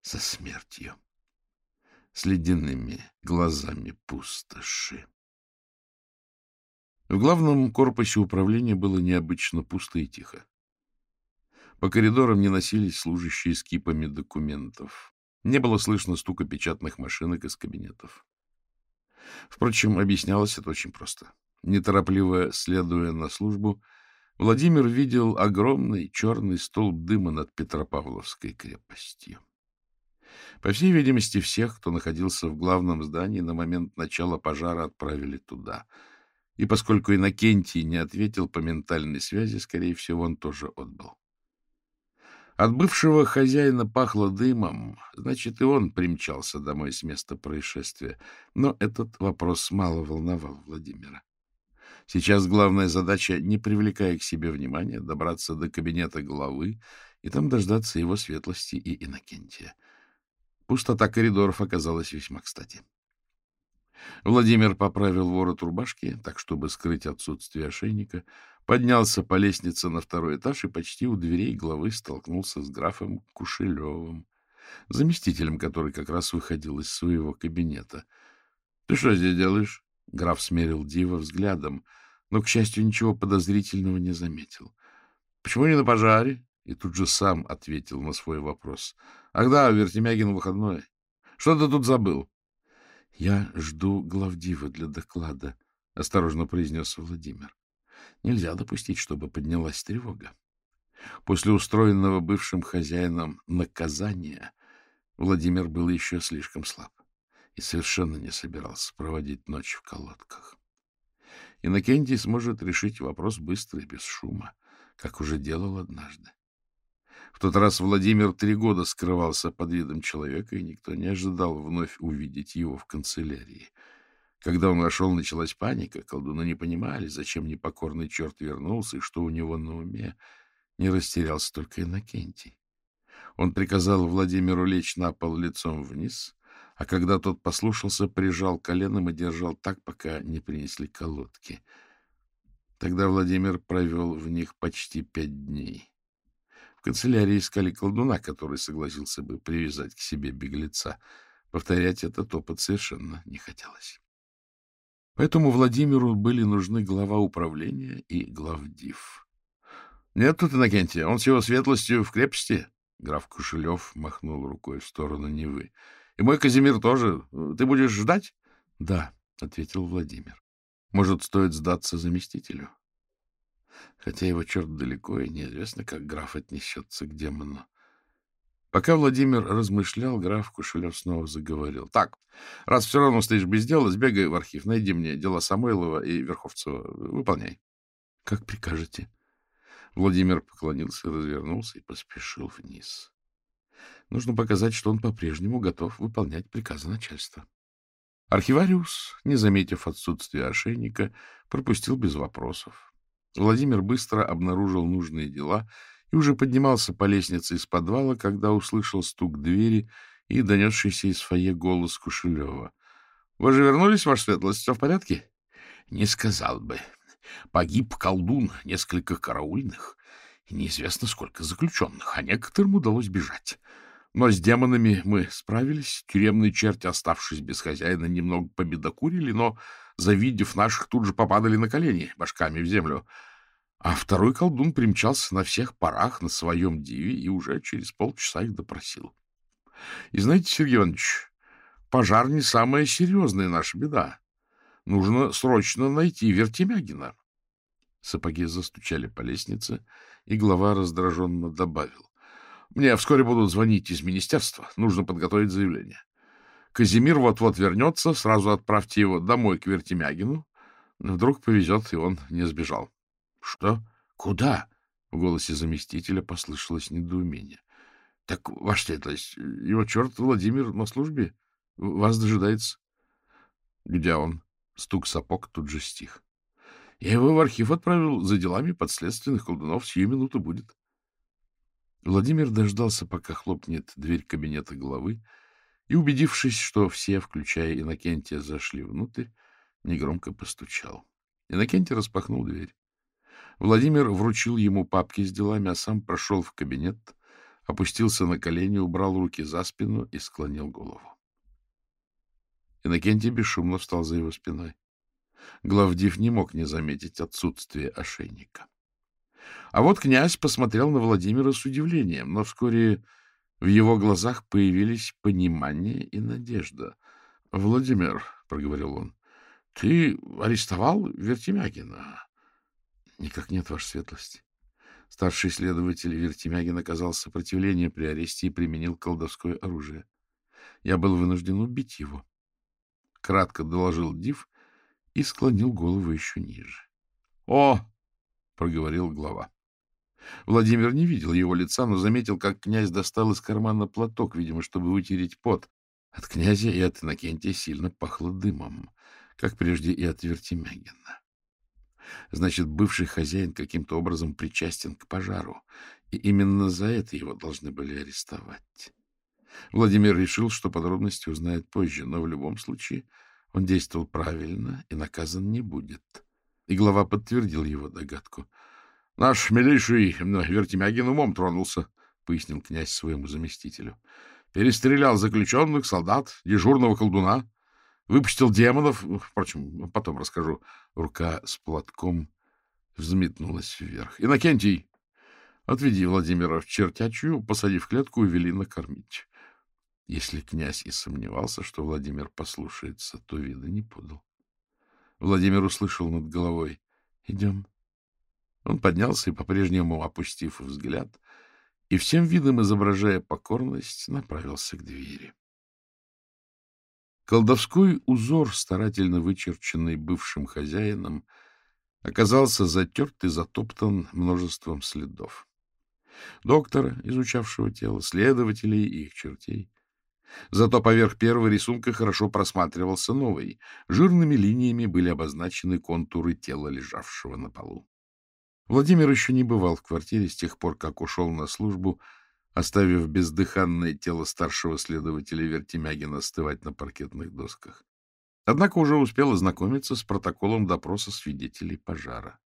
со смертью, с ледяными глазами пустоши. В главном корпусе управления было необычно пусто и тихо. По коридорам не носились служащие с кипами документов. Не было слышно стука печатных машинок из кабинетов. Впрочем, объяснялось это очень просто. Неторопливо следуя на службу, Владимир видел огромный черный столб дыма над Петропавловской крепостью. По всей видимости, всех, кто находился в главном здании, на момент начала пожара отправили туда. И поскольку Иннокентий не ответил по ментальной связи, скорее всего, он тоже отбыл. От бывшего хозяина пахло дымом, значит, и он примчался домой с места происшествия. Но этот вопрос мало волновал Владимира. Сейчас главная задача, не привлекая к себе внимания, добраться до кабинета главы и там дождаться его светлости и Иннокентия. Пустота коридоров оказалась весьма кстати. Владимир поправил ворот рубашки, так, чтобы скрыть отсутствие ошейника, поднялся по лестнице на второй этаж и почти у дверей главы столкнулся с графом Кушелевым, заместителем, который как раз выходил из своего кабинета. — Ты что здесь делаешь? Граф смерил Дива взглядом, но, к счастью, ничего подозрительного не заметил. — Почему не на пожаре? И тут же сам ответил на свой вопрос. — Ах да, Вертемягин выходной. Что ты тут забыл? — Я жду главдива для доклада, — осторожно произнес Владимир. Нельзя допустить, чтобы поднялась тревога. После устроенного бывшим хозяином наказания Владимир был еще слишком слаб и совершенно не собирался проводить ночь в колодках. Иннокентий сможет решить вопрос быстро и без шума, как уже делал однажды. В тот раз Владимир три года скрывался под видом человека, и никто не ожидал вновь увидеть его в канцелярии. Когда он вошел, началась паника, колдуны не понимали, зачем непокорный черт вернулся и что у него на уме. Не растерялся только Иннокентий. Он приказал Владимиру лечь на пол лицом вниз, а когда тот послушался, прижал коленом и держал так, пока не принесли колодки. Тогда Владимир провел в них почти пять дней. Канцелярии искали колдуна, который согласился бы привязать к себе беглеца. Повторять этот опыт совершенно не хотелось. Поэтому Владимиру были нужны глава управления и главдив. — Нет тут Иннокентия, он с его светлостью в крепости. Граф Кушелев махнул рукой в сторону Невы. И мой Казимир тоже. Ты будешь ждать? — Да, — ответил Владимир. — Может, стоит сдаться заместителю? Хотя его черт далеко, и неизвестно, как граф отнесется к демону. Пока Владимир размышлял, граф Кушелев снова заговорил. — Так, раз все равно стоишь без дела, сбегай в архив, найди мне дела Самойлова и Верховцева. Выполняй. — Как прикажете. Владимир поклонился, развернулся и поспешил вниз. Нужно показать, что он по-прежнему готов выполнять приказы начальства. Архивариус, не заметив отсутствия ошейника, пропустил без вопросов. Владимир быстро обнаружил нужные дела и уже поднимался по лестнице из подвала, когда услышал стук двери и донесшийся из фойе голос Кушелева. — Вы же вернулись, Ваша Светлость? Все в порядке? — Не сказал бы. Погиб колдун, несколько караульных, и неизвестно сколько заключенных, а некоторым удалось бежать. Но с демонами мы справились. Тюремные черти, оставшись без хозяина, немного победокурили, но, завидев наших, тут же попадали на колени, башками в землю. А второй колдун примчался на всех парах на своем диве и уже через полчаса их допросил. И знаете, Сергей Иванович, пожар не самая серьезная наша беда. Нужно срочно найти Вертемягина. Сапоги застучали по лестнице, и глава раздраженно добавил. Мне вскоре будут звонить из министерства. Нужно подготовить заявление. Казимир вот-вот вернется. Сразу отправьте его домой к Вертемягину. Вдруг повезет, и он не сбежал. — Что? Куда? — в голосе заместителя послышалось недоумение. — Так, ваша светлость, его черт Владимир на службе. Вас дожидается. — Где он? Стук сапог тут же стих. — Я его в архив отправил за делами подследственных колдунов. Сию минуту будет. Владимир дождался, пока хлопнет дверь кабинета главы, и, убедившись, что все, включая Иннокентия, зашли внутрь, негромко постучал. Иннокентий распахнул дверь. Владимир вручил ему папки с делами, а сам прошел в кабинет, опустился на колени, убрал руки за спину и склонил голову. Иннокентий бесшумно встал за его спиной. Главдив не мог не заметить отсутствие ошейника. А вот князь посмотрел на Владимира с удивлением, но вскоре в его глазах появились понимание и надежда. — Владимир, — проговорил он, — ты арестовал Вертемягина? — Никак нет, ваша светлость. Старший следователь Вертемягин оказал сопротивление при аресте и применил колдовское оружие. Я был вынужден убить его. Кратко доложил Див и склонил голову еще ниже. — О! — проговорил глава. Владимир не видел его лица, но заметил, как князь достал из кармана платок, видимо, чтобы вытереть пот. От князя и от Иннокентия сильно пахло дымом, как прежде и от Вертемягина. Значит, бывший хозяин каким-то образом причастен к пожару, и именно за это его должны были арестовать. Владимир решил, что подробности узнает позже, но в любом случае он действовал правильно и наказан не будет. И глава подтвердил его догадку. — Наш милейший Вертемягин умом тронулся, — пояснил князь своему заместителю. — Перестрелял заключенных, солдат, дежурного колдуна, выпустил демонов. Впрочем, потом расскажу. Рука с платком взметнулась вверх. — Иннокентий, отведи Владимира в чертячую, посади в клетку и вели накормить. Если князь и сомневался, что Владимир послушается, то вида не подал. Владимир услышал над головой. — Идем. Он поднялся и, по-прежнему опустив взгляд, и всем видом изображая покорность, направился к двери. Колдовской узор, старательно вычерченный бывшим хозяином, оказался затерт и затоптан множеством следов. Доктора, изучавшего тело, следователей и их чертей. Зато поверх первого рисунка хорошо просматривался новый. Жирными линиями были обозначены контуры тела, лежавшего на полу. Владимир еще не бывал в квартире с тех пор, как ушел на службу, оставив бездыханное тело старшего следователя Вертемягина остывать на паркетных досках. Однако уже успел ознакомиться с протоколом допроса свидетелей пожара.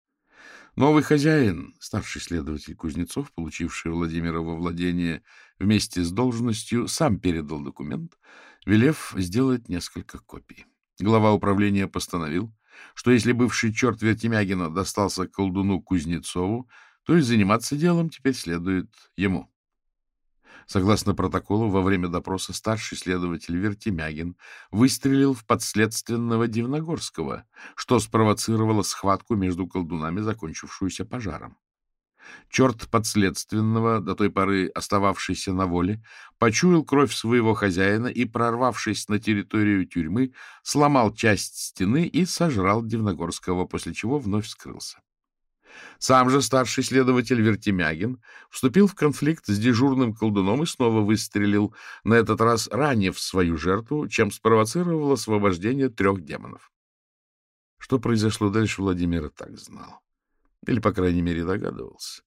Новый хозяин, старший следователь Кузнецов, получивший Владимира во владение вместе с должностью, сам передал документ, велев сделать несколько копий. Глава управления постановил, что если бывший черт Вертемягина достался колдуну Кузнецову, то и заниматься делом теперь следует ему. Согласно протоколу, во время допроса старший следователь Вертемягин выстрелил в подследственного Дивногорского, что спровоцировало схватку между колдунами, закончившуюся пожаром. Черт подследственного, до той поры остававшийся на воле, почуял кровь своего хозяина и, прорвавшись на территорию тюрьмы, сломал часть стены и сожрал Дивногорского, после чего вновь скрылся. Сам же старший следователь Вертемягин вступил в конфликт с дежурным колдуном и снова выстрелил, на этот раз ранив свою жертву, чем спровоцировал освобождение трех демонов. Что произошло дальше, Владимир и так знал. Или, по крайней мере, догадывался.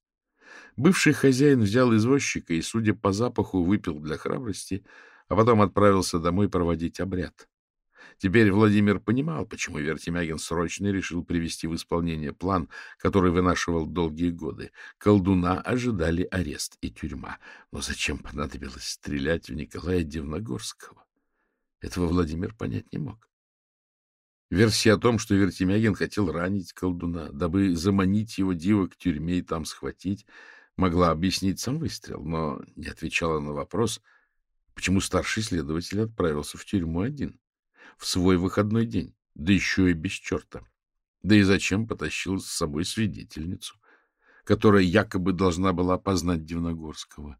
Бывший хозяин взял извозчика и, судя по запаху, выпил для храбрости, а потом отправился домой проводить обряд. Теперь Владимир понимал, почему Вертемягин срочно решил привести в исполнение план, который вынашивал долгие годы. Колдуна ожидали арест и тюрьма. Но зачем понадобилось стрелять в Николая Дивногорского? Этого Владимир понять не мог. Версия о том, что Вертемягин хотел ранить колдуна, дабы заманить его дива к тюрьме и там схватить, могла объяснить сам выстрел, но не отвечала на вопрос, почему старший следователь отправился в тюрьму один в свой выходной день, да еще и без черта. Да и зачем потащил с собой свидетельницу, которая якобы должна была опознать Дивногорского?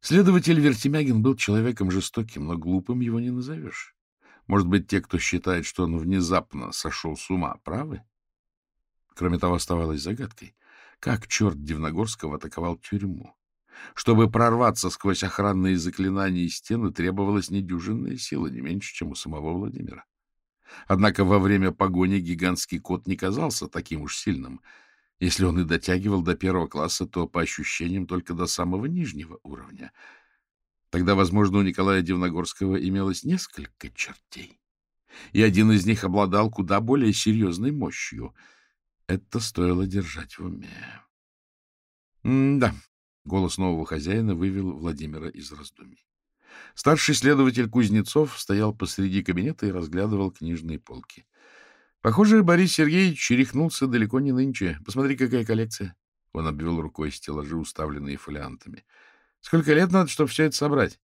Следователь Вертемягин был человеком жестоким, но глупым его не назовешь. Может быть, те, кто считает, что он внезапно сошел с ума, правы? Кроме того, оставалось загадкой, как черт Дивногорского атаковал тюрьму. Чтобы прорваться сквозь охранные заклинания и стены, требовалась недюжинная сила, не меньше, чем у самого Владимира. Однако во время погони гигантский кот не казался таким уж сильным. Если он и дотягивал до первого класса, то, по ощущениям, только до самого нижнего уровня. Тогда, возможно, у Николая Дивногорского имелось несколько чертей. И один из них обладал куда более серьезной мощью. Это стоило держать в уме. М да, Голос нового хозяина вывел Владимира из раздумий. Старший следователь Кузнецов стоял посреди кабинета и разглядывал книжные полки. Похоже, Борис Сергеевич рехнулся далеко не нынче. Посмотри, какая коллекция. Он обвел рукой стеллажи, уставленные фолиантами. Сколько лет надо, чтобы все это собрать?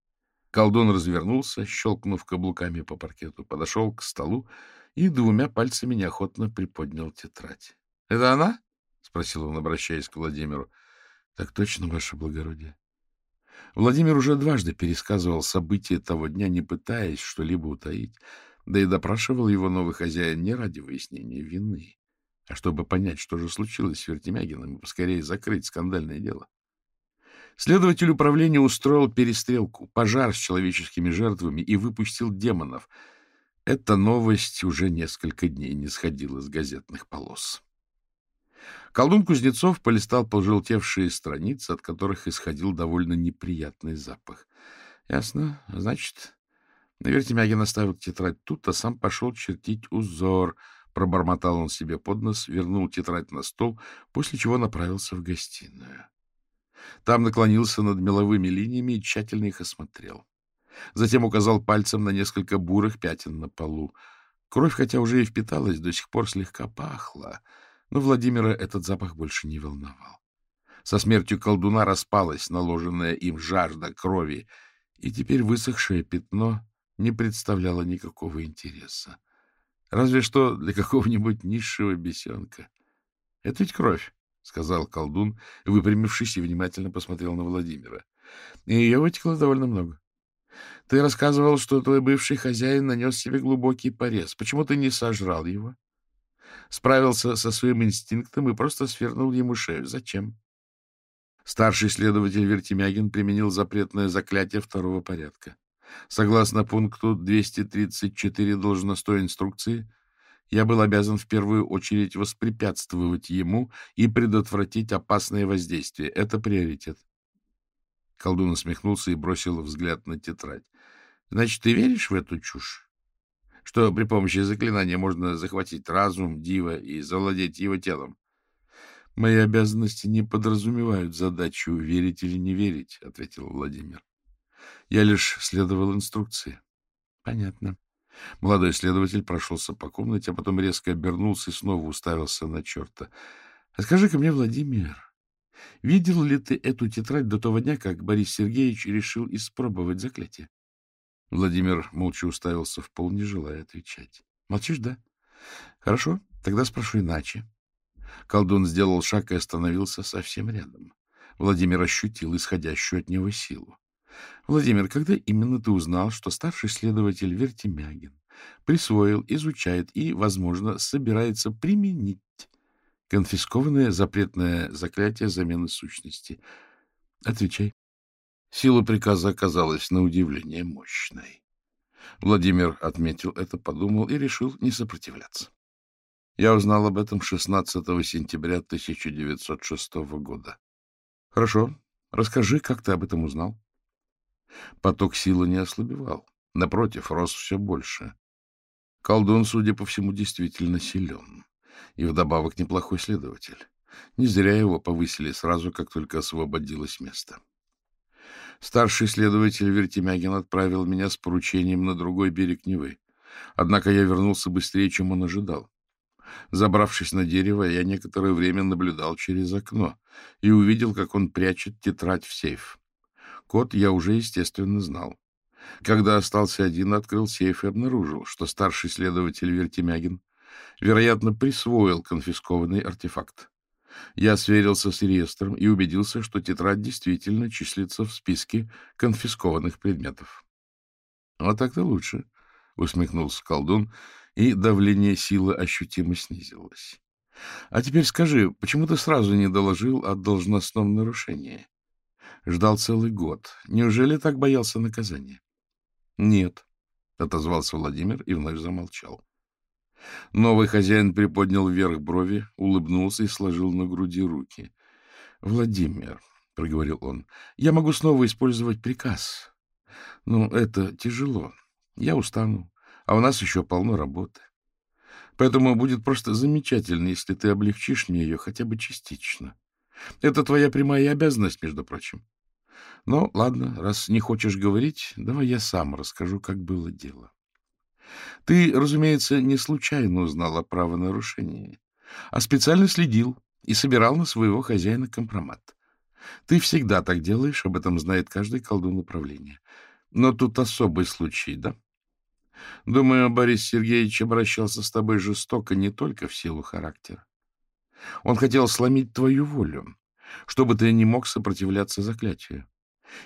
Колдун развернулся, щелкнув каблуками по паркету, подошел к столу и двумя пальцами неохотно приподнял тетрадь. — Это она? спросил он, обращаясь к Владимиру. — Так точно, ваше благородие. Владимир уже дважды пересказывал события того дня, не пытаясь что-либо утаить, да и допрашивал его новый хозяин не ради выяснения вины, а чтобы понять, что же случилось с Вертемягиным, и поскорее закрыть скандальное дело. Следователь управления устроил перестрелку, пожар с человеческими жертвами и выпустил демонов. Эта новость уже несколько дней не сходила с газетных полос. Колдун Кузнецов полистал пожелтевшие страницы, от которых исходил довольно неприятный запах. — Ясно. Значит, Вертемягин оставил тетрадь тут, а сам пошел чертить узор. Пробормотал он себе под нос, вернул тетрадь на стол, после чего направился в гостиную. Там наклонился над меловыми линиями и тщательно их осмотрел. Затем указал пальцем на несколько бурых пятен на полу. Кровь, хотя уже и впиталась, до сих пор слегка пахла, но Владимира этот запах больше не волновал. Со смертью колдуна распалась наложенная им жажда крови, и теперь высохшее пятно не представляло никакого интереса. Разве что для какого-нибудь низшего бесенка. Это ведь кровь. — сказал колдун, выпрямившись и внимательно посмотрел на Владимира. — И ее вытекло довольно много. Ты рассказывал, что твой бывший хозяин нанес себе глубокий порез. Почему ты не сожрал его? Справился со своим инстинктом и просто свернул ему шею. Зачем? Старший следователь Вертемягин применил запретное заклятие второго порядка. Согласно пункту 234 должностной инструкции, я был обязан в первую очередь воспрепятствовать ему и предотвратить опасное воздействие. Это приоритет. Колдун усмехнулся и бросил взгляд на тетрадь. — Значит, ты веришь в эту чушь? Что при помощи заклинания можно захватить разум Дива и завладеть его телом? — Мои обязанности не подразумевают задачу верить или не верить, — ответил Владимир. — Я лишь следовал инструкции. — Понятно. Молодой следователь прошелся по комнате, а потом резко обернулся и снова уставился на черта. — Скажи-ка мне, Владимир, видел ли ты эту тетрадь до того дня, как Борис Сергеевич решил испробовать заклятие? Владимир молча уставился в пол, не желая отвечать. — Молчишь, да? — Хорошо, тогда спрошу иначе. Колдун сделал шаг и остановился совсем рядом. Владимир ощутил исходящую от него силу. Владимир, когда именно ты узнал, что старший следователь Вертимягин присвоил, изучает и, возможно, собирается применить конфискованное запретное заклятие замены сущности? Отвечай. Сила приказа оказалась на удивление мощной. Владимир отметил это, подумал и решил не сопротивляться. Я узнал об этом 16 сентября 1906 года. Хорошо, расскажи, как ты об этом узнал? Поток силы не ослабевал. Напротив, рос все больше. Колдун, судя по всему, действительно силен. И вдобавок неплохой следователь. Не зря его повысили сразу, как только освободилось место. Старший следователь Вертемягин отправил меня с поручением на другой берег Невы. Однако я вернулся быстрее, чем он ожидал. Забравшись на дерево, я некоторое время наблюдал через окно и увидел, как он прячет тетрадь в сейф. Код я уже, естественно, знал. Когда остался один, открыл сейф и обнаружил, что старший следователь Вертемягин, вероятно, присвоил конфискованный артефакт. Я сверился с реестром и убедился, что тетрадь действительно числится в списке конфискованных предметов. — Вот так-то лучше, — усмехнулся колдун, и давление силы ощутимо снизилось. — А теперь скажи, почему ты сразу не доложил о должностном нарушении? Ждал целый год. Неужели так боялся наказания? — Нет, — отозвался Владимир и вновь замолчал. Новый хозяин приподнял вверх брови, улыбнулся и сложил на груди руки. — Владимир, — проговорил он, — я могу снова использовать приказ. Но это тяжело. Я устану, а у нас еще полно работы. Поэтому будет просто замечательно, если ты облегчишь мне ее хотя бы частично. Это твоя прямая обязанность, между прочим. Ну, ладно, раз не хочешь говорить, давай я сам расскажу, как было дело. Ты, разумеется, не случайно узнал о правонарушении, а специально следил и собирал на своего хозяина компромат. Ты всегда так делаешь, об этом знает каждый колдун управления. Но тут особый случай, да? Думаю, Борис Сергеевич обращался с тобой жестоко не только в силу характера. Он хотел сломить твою волю, чтобы ты не мог сопротивляться заклятию.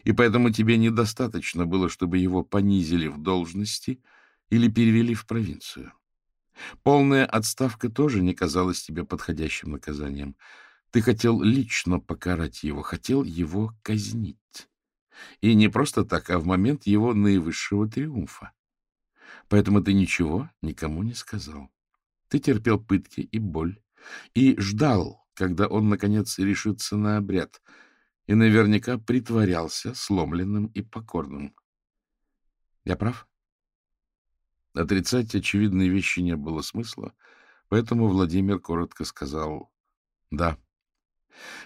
И поэтому тебе недостаточно было, чтобы его понизили в должности или перевели в провинцию. Полная отставка тоже не казалась тебе подходящим наказанием. Ты хотел лично покарать его, хотел его казнить. И не просто так, а в момент его наивысшего триумфа. Поэтому ты ничего никому не сказал. Ты терпел пытки и боль, и ждал, когда он, наконец, решится на обряд, и наверняка притворялся сломленным и покорным. Я прав? Отрицать очевидные вещи не было смысла, поэтому Владимир коротко сказал «да».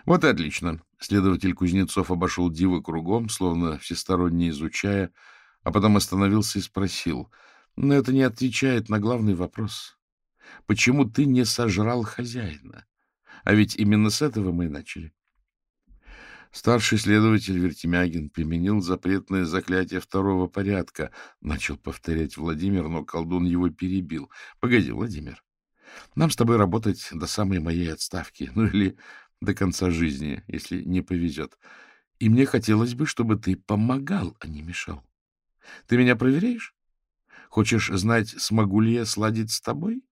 Вот и отлично. Следователь Кузнецов обошел Дива кругом, словно всесторонне изучая, а потом остановился и спросил. Но это не отвечает на главный вопрос. Почему ты не сожрал хозяина? А ведь именно с этого мы и начали. Старший следователь Вертемягин применил запретное заклятие второго порядка. Начал повторять Владимир, но колдун его перебил. — Погоди, Владимир, нам с тобой работать до самой моей отставки, ну или до конца жизни, если не повезет. И мне хотелось бы, чтобы ты помогал, а не мешал. Ты меня проверяешь? Хочешь знать, смогу ли я сладить с тобой?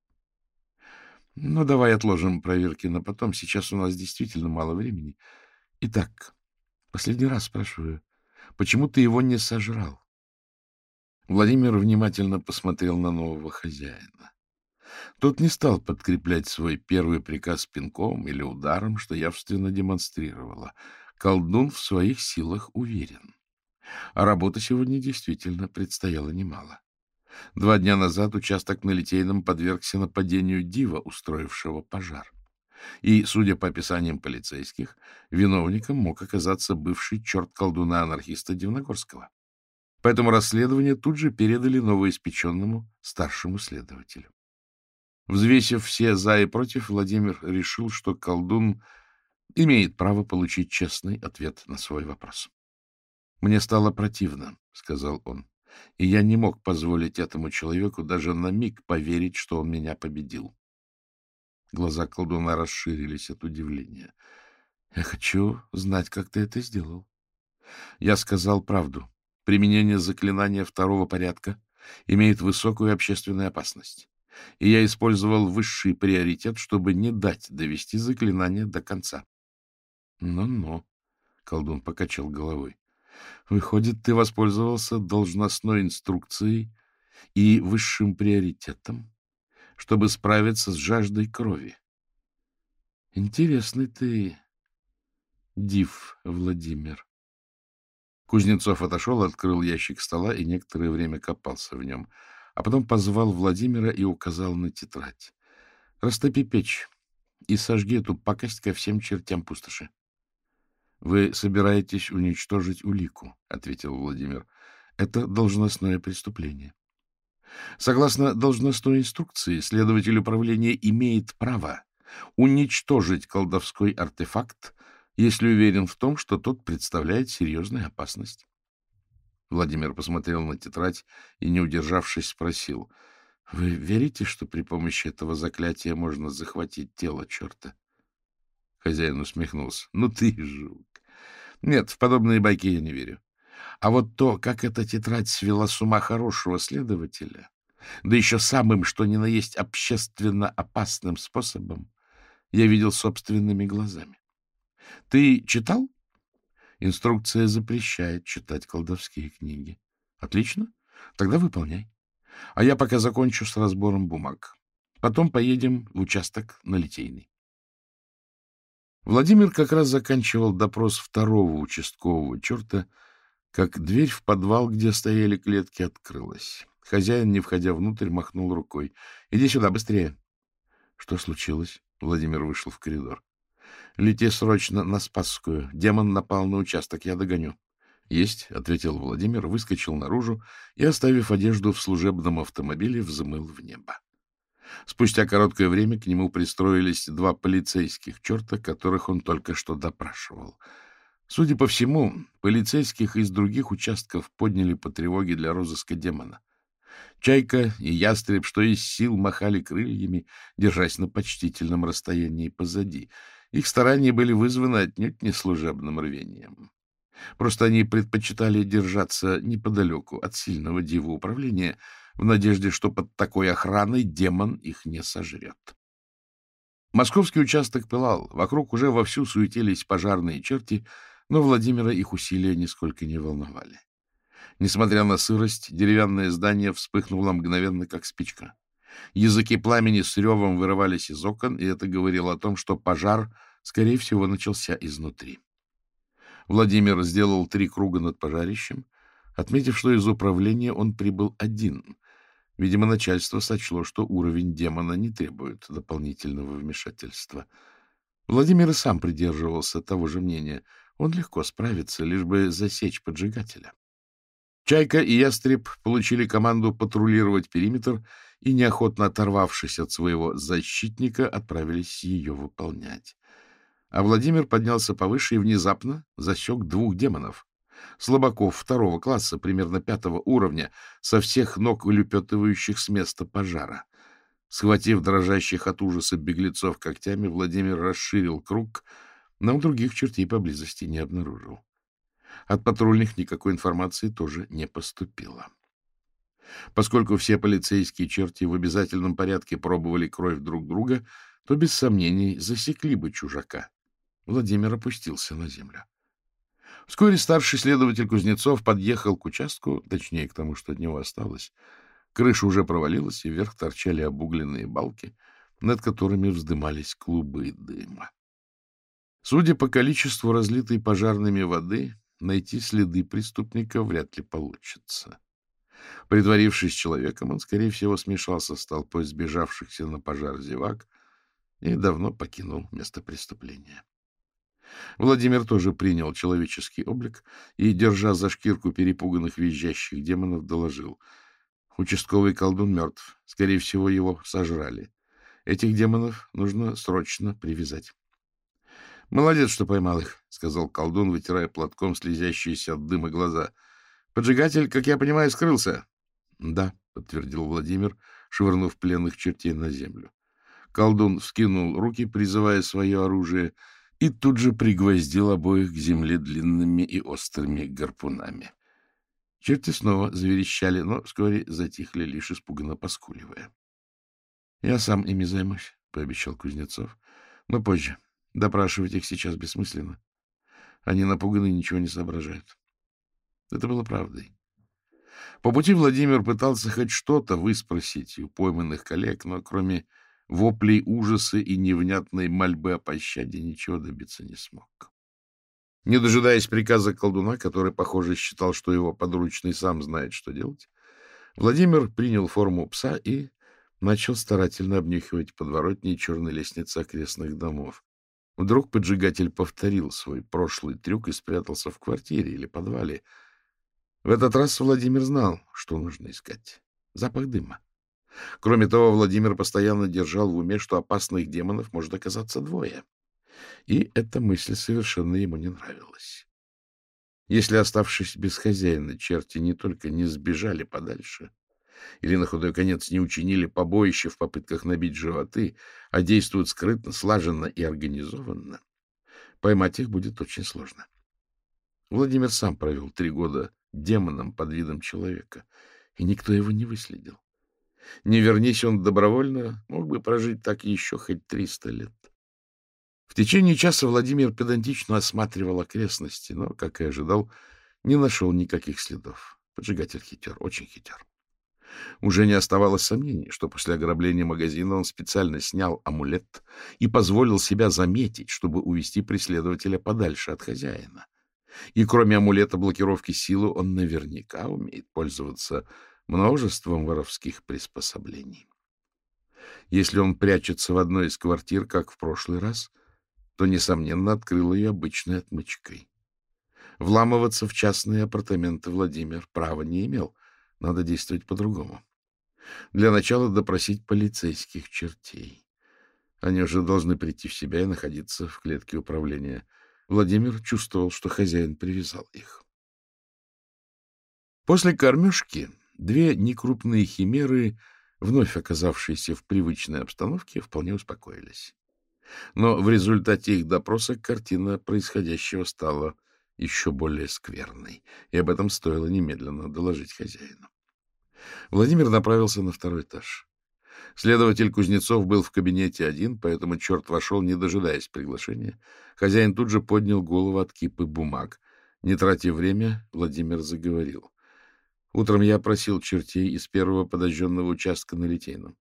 Ну, давай отложим проверки на потом. Сейчас у нас действительно мало времени. — Итак, последний раз спрашиваю, почему ты его не сожрал? Владимир внимательно посмотрел на нового хозяина. Тот не стал подкреплять свой первый приказ пинком или ударом, что явственно демонстрировало. Колдун в своих силах уверен. А работы сегодня действительно предстояло немало. Два дня назад участок на Литейном подвергся нападению дива, устроившего пожар. И, судя по описаниям полицейских, виновником мог оказаться бывший черт колдуна-анархиста Дивногорского. Поэтому расследование тут же передали новоиспеченному старшему следователю. Взвесив все «за» и «против», Владимир решил, что колдун имеет право получить честный ответ на свой вопрос. «Мне стало противно», — сказал он, — «и я не мог позволить этому человеку даже на миг поверить, что он меня победил. Глаза колдуна расширились от удивления. — Я хочу знать, как ты это сделал. Я сказал правду. Применение заклинания второго порядка имеет высокую общественную опасность. И я использовал высший приоритет, чтобы не дать довести заклинание до конца. «Ну — Ну-ну, — колдун покачал головой. — Выходит, ты воспользовался должностной инструкцией и высшим приоритетом? Чтобы справиться с жаждой крови. Интересный ты, див, Владимир. Кузнецов отошел, открыл ящик стола и некоторое время копался в нем, а потом позвал Владимира и указал на тетрадь. — Растопи печь и сожги эту пакость ко всем чертям пустоши. — Вы собираетесь уничтожить улику, — ответил Владимир. — Это должностное преступление. Согласно должностной инструкции, следователь управления имеет право уничтожить колдовской артефакт, если уверен в том, что тот представляет серьезную опасность. Владимир посмотрел на тетрадь и, не удержавшись, спросил, — Вы верите, что при помощи этого заклятия можно захватить тело черта? Хозяин усмехнулся. — Ну ты жук! Нет, в подобные байки я не верю. А вот то, как эта тетрадь свела с ума хорошего следователя, да еще самым, что ни на есть, общественно опасным способом, я видел собственными глазами. Ты читал? Инструкция запрещает читать колдовские книги. Отлично. Тогда выполняй. А я пока закончу с разбором бумаг. Потом поедем в участок на Литейный. Владимир как раз заканчивал допрос второго участкового черта, как дверь в подвал, где стояли клетки, открылась. Хозяин, не входя внутрь, махнул рукой. — Иди сюда, быстрее. — Что случилось? Владимир вышел в коридор. — Лети срочно на Спасскую. Демон напал на участок. Я догоню. — Есть, — ответил Владимир, выскочил наружу и, оставив одежду в служебном автомобиле, взмыл в небо. Спустя короткое время к нему пристроились два полицейских черта, которых он только что допрашивал — Судя по всему, полицейских из других участков подняли по тревоге для розыска демона. Чайка и ястреб, что из сил, махали крыльями, держась на почтительном расстоянии позади. Их старания были вызваны отнюдь не служебным рвением. Просто они предпочитали держаться неподалеку от сильного дива управления, в надежде, что под такой охраной демон их не сожрет. Московский участок пылал, вокруг уже вовсю суетились пожарные черти, но Владимира их усилия нисколько не волновали. Несмотря на сырость, деревянное здание вспыхнуло мгновенно, как спичка. Языки пламени с ревом вырывались из окон, и это говорило о том, что пожар, скорее всего, начался изнутри. Владимир сделал три круга над пожарищем, отметив, что из управления он прибыл один, Видимо, начальство сочло, что уровень демона не требует дополнительного вмешательства. Владимир и сам придерживался того же мнения. Он легко справится, лишь бы засечь поджигателя. Чайка и Ястреб получили команду патрулировать периметр и, неохотно оторвавшись от своего защитника, отправились ее выполнять. А Владимир поднялся повыше и внезапно засек двух демонов слабаков второго класса, примерно пятого уровня, со всех ног улепетывающих с места пожара. Схватив дрожащих от ужаса беглецов когтями, Владимир расширил круг, но других чертей поблизости не обнаружил. От патрульных никакой информации тоже не поступило. Поскольку все полицейские черти в обязательном порядке пробовали кровь друг друга, то без сомнений засекли бы чужака. Владимир опустился на землю. Вскоре старший следователь Кузнецов подъехал к участку, точнее, к тому, что от него осталось. Крыша уже провалилась, и вверх торчали обугленные балки, над которыми вздымались клубы дыма. Судя по количеству разлитой пожарными воды, найти следы преступника вряд ли получится. Притворившись человеком, он, скорее всего, смешался с толпой сбежавшихся на пожар зевак и давно покинул место преступления. Владимир тоже принял человеческий облик и, держа за шкирку перепуганных визжащих демонов, доложил. Участковый колдун мертв. Скорее всего, его сожрали. Этих демонов нужно срочно привязать. — Молодец, что поймал их, — сказал колдун, вытирая платком слезящиеся от дыма глаза. — Поджигатель, как я понимаю, скрылся? — Да, — подтвердил Владимир, швырнув пленных чертей на землю. Колдун вскинул руки, призывая свое оружие, — и тут же пригвоздил обоих к земле длинными и острыми гарпунами. Черти снова заверещали, но вскоре затихли, лишь испуганно поскуливая. — Я сам ими займусь, — пообещал Кузнецов. — Но позже. Допрашивать их сейчас бессмысленно. Они напуганы и ничего не соображают. Это было правдой. По пути Владимир пытался хоть что-то выспросить у пойманных коллег, но кроме воплей ужаса и невнятной мольбы о пощаде ничего добиться не смог. Не дожидаясь приказа колдуна, который, похоже, считал, что его подручный сам знает, что делать, Владимир принял форму пса и начал старательно обнюхивать подворотни и черной лестницы окрестных домов. Вдруг поджигатель повторил свой прошлый трюк и спрятался в квартире или подвале. В этот раз Владимир знал, что нужно искать. Запах дыма. Кроме того, Владимир постоянно держал в уме, что опасных демонов может оказаться двое. И эта мысль совершенно ему не нравилась. Если, оставшись без хозяина, черти не только не сбежали подальше, или на худой конец не учинили побоище в попытках набить животы, а действуют скрытно, слаженно и организованно, поймать их будет очень сложно. Владимир сам провел три года демоном под видом человека, и никто его не выследил. Не вернись он добровольно, мог бы прожить так еще хоть триста лет. В течение часа Владимир педантично осматривал окрестности, но, как и ожидал, не нашел никаких следов. Поджигатель хитер, очень хитер. Уже не оставалось сомнений, что после ограбления магазина он специально снял амулет и позволил себя заметить, чтобы увести преследователя подальше от хозяина. И кроме амулета блокировки силы он наверняка умеет пользоваться множеством воровских приспособлений. Если он прячется в одной из квартир, как в прошлый раз, то, несомненно, открыл ее обычной отмычкой. Вламываться в частные апартаменты Владимир права не имел. Надо действовать по-другому. Для начала допросить полицейских чертей. Они уже должны прийти в себя и находиться в клетке управления. Владимир чувствовал, что хозяин привязал их. После кормежки две некрупные химеры, вновь оказавшиеся в привычной обстановке, вполне успокоились. Но в результате их допроса картина происходящего стала еще более скверной, и об этом стоило немедленно доложить хозяину. Владимир направился на второй этаж. Следователь Кузнецов был в кабинете один, поэтому черт вошел, не дожидаясь приглашения. Хозяин тут же поднял голову от кипы бумаг. Не тратя время, Владимир заговорил. Утром я просил чертей из первого подожженного участка на Литейном.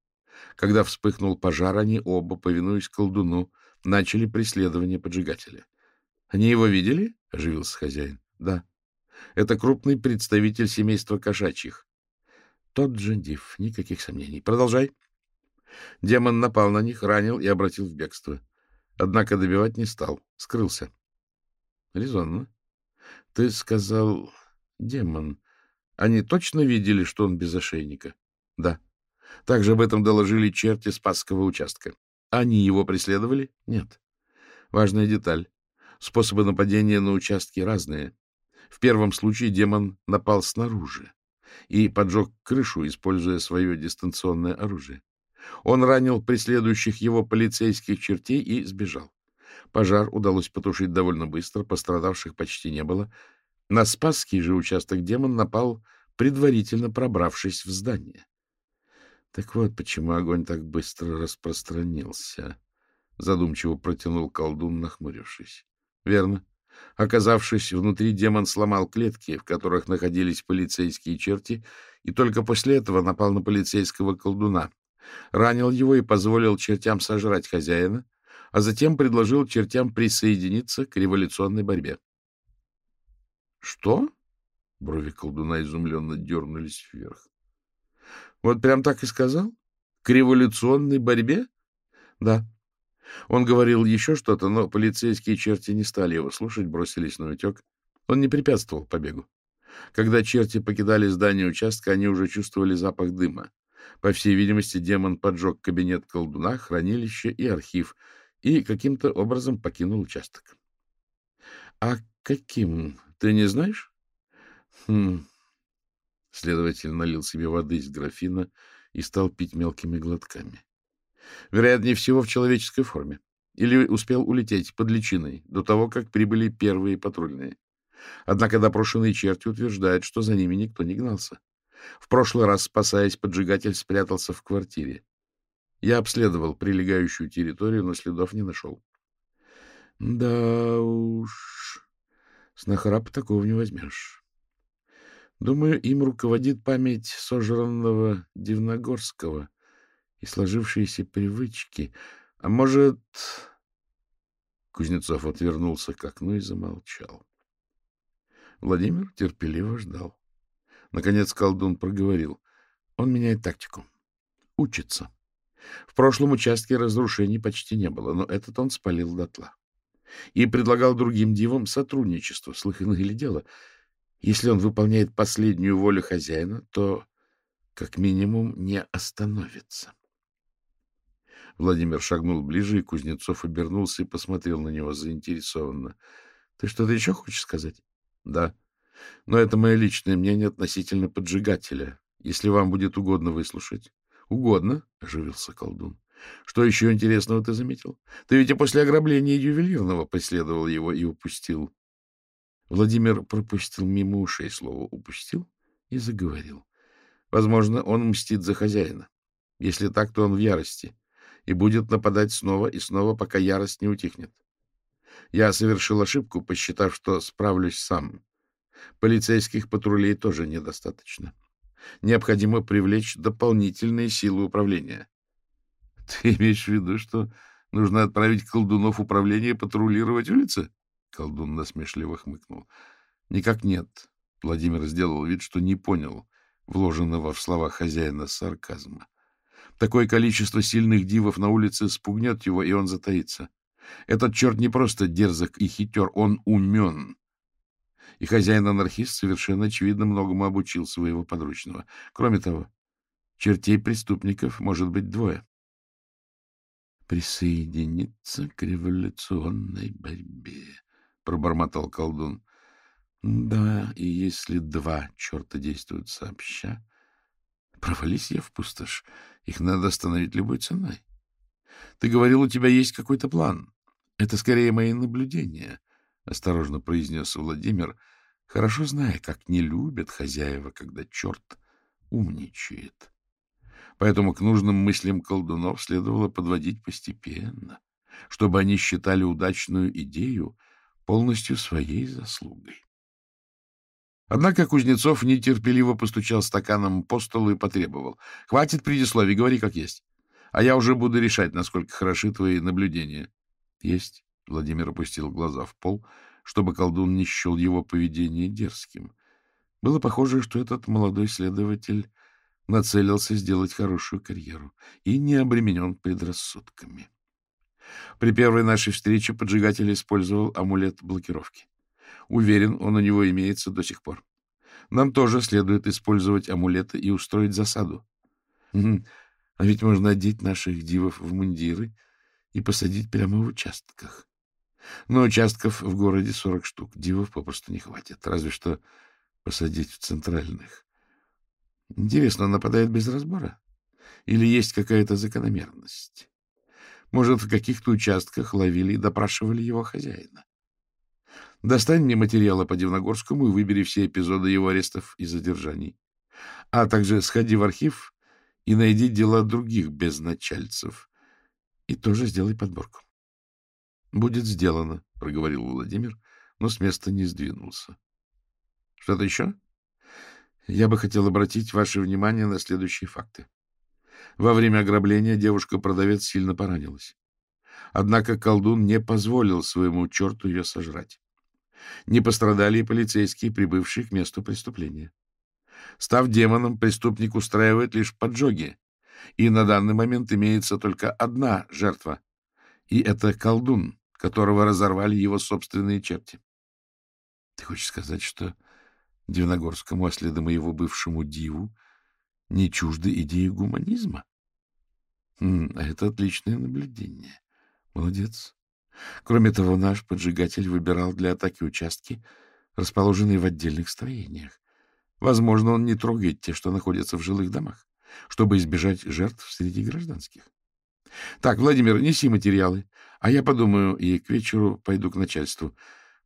Когда вспыхнул пожар, они оба, повинуясь колдуну, начали преследование поджигателя. — Они его видели? — оживился хозяин. — Да. Это крупный представитель семейства кошачьих. Тот же Див, никаких сомнений. Продолжай. Демон напал на них, ранил и обратил в бегство. Однако добивать не стал, скрылся. Резонно. Ты сказал демон. Они точно видели, что он без ошейника? Да. Также об этом доложили черти Спасского участка. Они его преследовали? Нет. Важная деталь. Способы нападения на участке разные. В первом случае демон напал снаружи и поджег крышу, используя свое дистанционное оружие. Он ранил преследующих его полицейских чертей и сбежал. Пожар удалось потушить довольно быстро, пострадавших почти не было. На Спасский же участок демон напал, предварительно пробравшись в здание. Так вот, почему огонь так быстро распространился. Задумчиво протянул колдун, нахмурившись. Верно. Оказавшись внутри, демон сломал клетки, в которых находились полицейские черти, и только после этого напал на полицейского колдуна, ранил его и позволил чертям сожрать хозяина, а затем предложил чертям присоединиться к революционной борьбе. — Что? — брови колдуна изумленно дернулись вверх. — Вот прям так и сказал? К революционной борьбе? — Да. Он говорил еще что-то, но полицейские черти не стали его слушать, бросились на утек. Он не препятствовал побегу. Когда черти покидали здание участка, они уже чувствовали запах дыма. По всей видимости, демон поджег кабинет колдуна, хранилище и архив и каким-то образом покинул участок. — А каким? Ты не знаешь? — Хм... Следователь налил себе воды из графина и стал пить мелкими глотками. Вероятнее всего, в человеческой форме. Или успел улететь под личиной до того, как прибыли первые патрульные. Однако допрошенные черти утверждают, что за ними никто не гнался. В прошлый раз, спасаясь, поджигатель спрятался в квартире. Я обследовал прилегающую территорию, но следов не нашел. Да уж, с нахрапа такого не возьмешь. Думаю, им руководит память сожранного Дивногорского и сложившиеся привычки. А может... Кузнецов отвернулся к окну и замолчал. Владимир терпеливо ждал. Наконец колдун проговорил. Он меняет тактику. Учится. В прошлом участке разрушений почти не было, но этот он спалил дотла. И предлагал другим дивам сотрудничество, слыхано или дело. Если он выполняет последнюю волю хозяина, то как минимум не остановится. Владимир шагнул ближе, и Кузнецов обернулся и посмотрел на него заинтересованно. — Ты что-то еще хочешь сказать? — Да. Но это мое личное мнение относительно поджигателя, если вам будет угодно выслушать. — Угодно, — оживился колдун. — Что еще интересного ты заметил? Ты ведь и после ограбления ювелирного преследовал его и упустил. Владимир пропустил мимо ушей слово «упустил» и заговорил. Возможно, он мстит за хозяина. Если так, то он в ярости и будет нападать снова и снова, пока ярость не утихнет. Я совершил ошибку, посчитав, что справлюсь сам. Полицейских патрулей тоже недостаточно. Необходимо привлечь дополнительные силы управления. Ты имеешь в виду, что нужно отправить колдунов управления патрулировать улицы? Колдун насмешливо хмыкнул. Никак нет. Владимир сделал вид, что не понял вложенного в слова хозяина сарказма. Такое количество сильных дивов на улице спугнет его, и он затаится. Этот черт не просто дерзок и хитер, он умен. И хозяин-анархист совершенно очевидно многому обучил своего подручного. Кроме того, чертей преступников может быть двое. «Присоединиться к революционной борьбе», — пробормотал колдун. «Да, и если два черта действуют сообща, Провались я в пустошь. Их надо остановить любой ценой. Ты говорил, у тебя есть какой-то план. Это скорее мои наблюдения, — осторожно произнес Владимир, хорошо зная, как не любят хозяева, когда черт умничает. Поэтому к нужным мыслям колдунов следовало подводить постепенно, чтобы они считали удачную идею полностью своей заслугой. Однако Кузнецов нетерпеливо постучал стаканом по столу и потребовал. — Хватит предисловий, говори как есть. А я уже буду решать, насколько хороши твои наблюдения. — Есть. Владимир опустил глаза в пол, чтобы колдун не счел его поведение дерзким. Было похоже, что этот молодой следователь нацелился сделать хорошую карьеру и не обременен предрассудками. При первой нашей встрече поджигатель использовал амулет блокировки. Уверен, он у него имеется до сих пор. Нам тоже следует использовать амулеты и устроить засаду. А ведь можно одеть наших дивов в мундиры и посадить прямо в участках. Но участков в городе 40 штук. Дивов попросту не хватит. Разве что посадить в центральных. Интересно, нападает без разбора? Или есть какая-то закономерность? Может, в каких-то участках ловили и допрашивали его хозяина? Достань мне материалы по Дивногорскому и выбери все эпизоды его арестов и задержаний. А также сходи в архив и найди дела других безначальцев. И тоже сделай подборку. — Будет сделано, — проговорил Владимир, но с места не сдвинулся. — Что-то еще? Я бы хотел обратить ваше внимание на следующие факты. Во время ограбления девушка-продавец сильно поранилась. Однако колдун не позволил своему черту ее сожрать. Не пострадали и полицейские, прибывшие к месту преступления. Став демоном, преступник устраивает лишь поджоги, и на данный момент имеется только одна жертва, и это колдун, которого разорвали его собственные черти. Ты хочешь сказать, что Дивногорскому, а следом его бывшему диву, не чужды идеи гуманизма? Хм, это отличное наблюдение. Молодец. Кроме того, наш поджигатель выбирал для атаки участки, расположенные в отдельных строениях. Возможно, он не трогает те, что находятся в жилых домах, чтобы избежать жертв среди гражданских. Так, Владимир, неси материалы, а я подумаю и к вечеру пойду к начальству.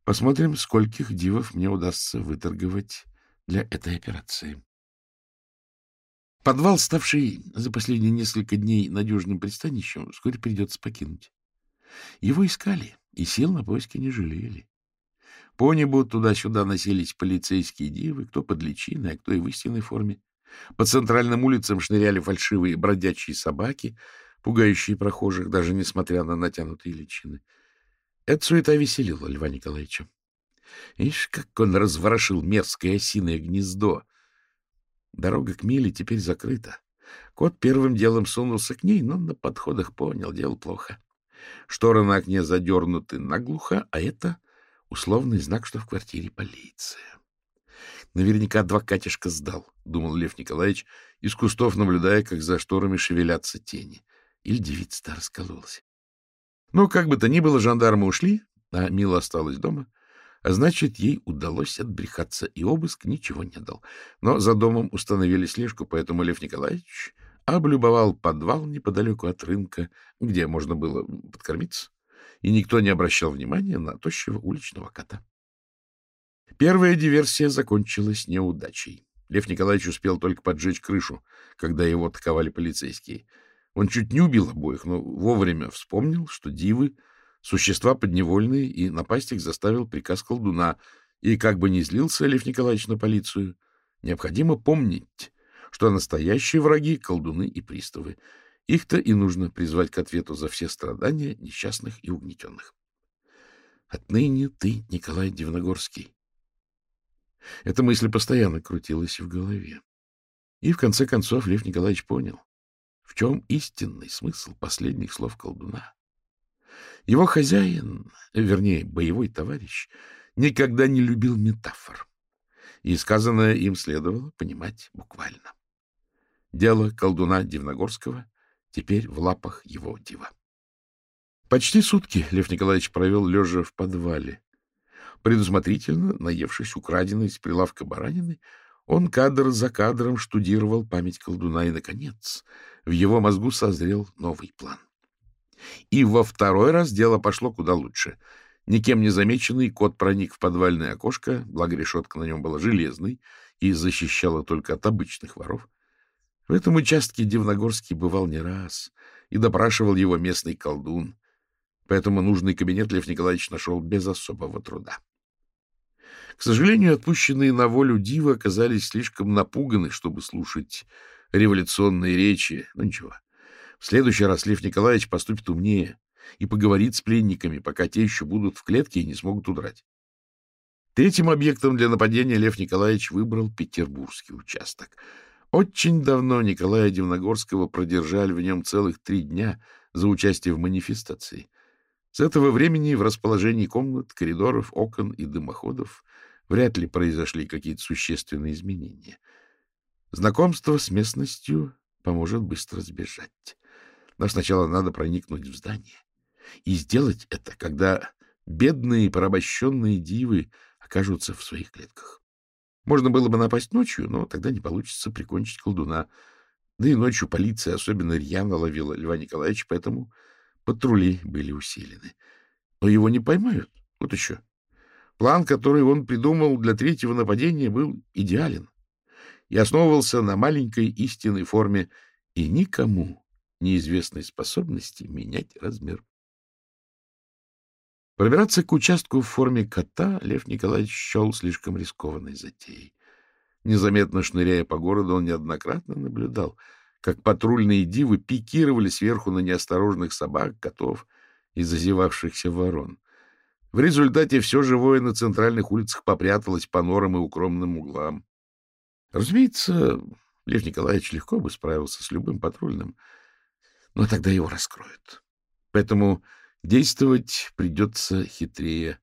Посмотрим, скольких дивов мне удастся выторговать для этой операции. Подвал, ставший за последние несколько дней надежным пристанищем, вскоре придется покинуть. Его искали и сил на поиски не жалели. По небу туда-сюда носились полицейские дивы, кто под личиной, а кто и в истинной форме. По центральным улицам шныряли фальшивые бродячие собаки, пугающие прохожих, даже несмотря на натянутые личины. Эта суета веселила Льва Николаевича. Ишь, как он разворошил мерзкое осиное гнездо! Дорога к Миле теперь закрыта. Кот первым делом сунулся к ней, но на подходах понял, дело плохо. Шторы на окне задернуты наглухо, а это условный знак, что в квартире полиция. Наверняка адвокатишка сдал, — думал Лев Николаевич, из кустов наблюдая, как за шторами шевелятся тени. Или девица-то раскололась. Но, как бы то ни было, жандармы ушли, а Мила осталась дома, а значит, ей удалось отбрехаться, и обыск ничего не дал. Но за домом установили слежку, поэтому Лев Николаевич облюбовал подвал неподалеку от рынка, где можно было подкормиться, и никто не обращал внимания на тощего уличного кота. Первая диверсия закончилась неудачей. Лев Николаевич успел только поджечь крышу, когда его атаковали полицейские. Он чуть не убил обоих, но вовремя вспомнил, что дивы — существа подневольные, и напасть их заставил приказ колдуна. И как бы ни злился Лев Николаевич на полицию, необходимо помнить, что настоящие враги — колдуны и приставы. Их-то и нужно призвать к ответу за все страдания несчастных и угнетенных. Отныне ты, Николай Дивногорский. Эта мысль постоянно крутилась в голове. И в конце концов Лев Николаевич понял, в чем истинный смысл последних слов колдуна. Его хозяин, вернее, боевой товарищ, никогда не любил метафор, и сказанное им следовало понимать буквально. Дело колдуна Дивногорского теперь в лапах его дива. Почти сутки Лев Николаевич провел лежа в подвале. Предусмотрительно, наевшись украденной с прилавка баранины, Он кадр за кадром штудировал память колдуна, и, наконец, в его мозгу созрел новый план. И во второй раз дело пошло куда лучше. Никем не замеченный кот проник в подвальное окошко, благо решетка на нем была железной и защищала только от обычных воров. В этом участке Дивногорский бывал не раз и допрашивал его местный колдун, поэтому нужный кабинет Лев Николаевич нашел без особого труда. К сожалению, отпущенные на волю дивы оказались слишком напуганы, чтобы слушать революционные речи. Но ничего. В следующий раз Лев Николаевич поступит умнее и поговорит с пленниками, пока те еще будут в клетке и не смогут удрать. Третьим объектом для нападения Лев Николаевич выбрал петербургский участок. Очень давно Николая Дивногорского продержали в нем целых три дня за участие в манифестации. С этого времени в расположении комнат, коридоров, окон и дымоходов вряд ли произошли какие-то существенные изменения. Знакомство с местностью поможет быстро сбежать. Но сначала надо проникнуть в здание. И сделать это, когда бедные порабощенные дивы окажутся в своих клетках. Можно было бы напасть ночью, но тогда не получится прикончить колдуна. Да и ночью полиция особенно рьяно ловила Льва Николаевича, поэтому патрули были усилены. Но его не поймают. Вот еще. План, который он придумал для третьего нападения, был идеален и основывался на маленькой истинной форме и никому неизвестной способности менять размер. Пробираться к участку в форме кота Лев Николаевич счел слишком рискованной затеей. Незаметно шныряя по городу, он неоднократно наблюдал, как патрульные дивы пикировали сверху на неосторожных собак, котов и зазевавшихся ворон. В результате все живое на центральных улицах попряталось по норам и укромным углам. Разумеется, Лев Николаевич легко бы справился с любым патрульным, но тогда его раскроют. Поэтому действовать придется хитрее.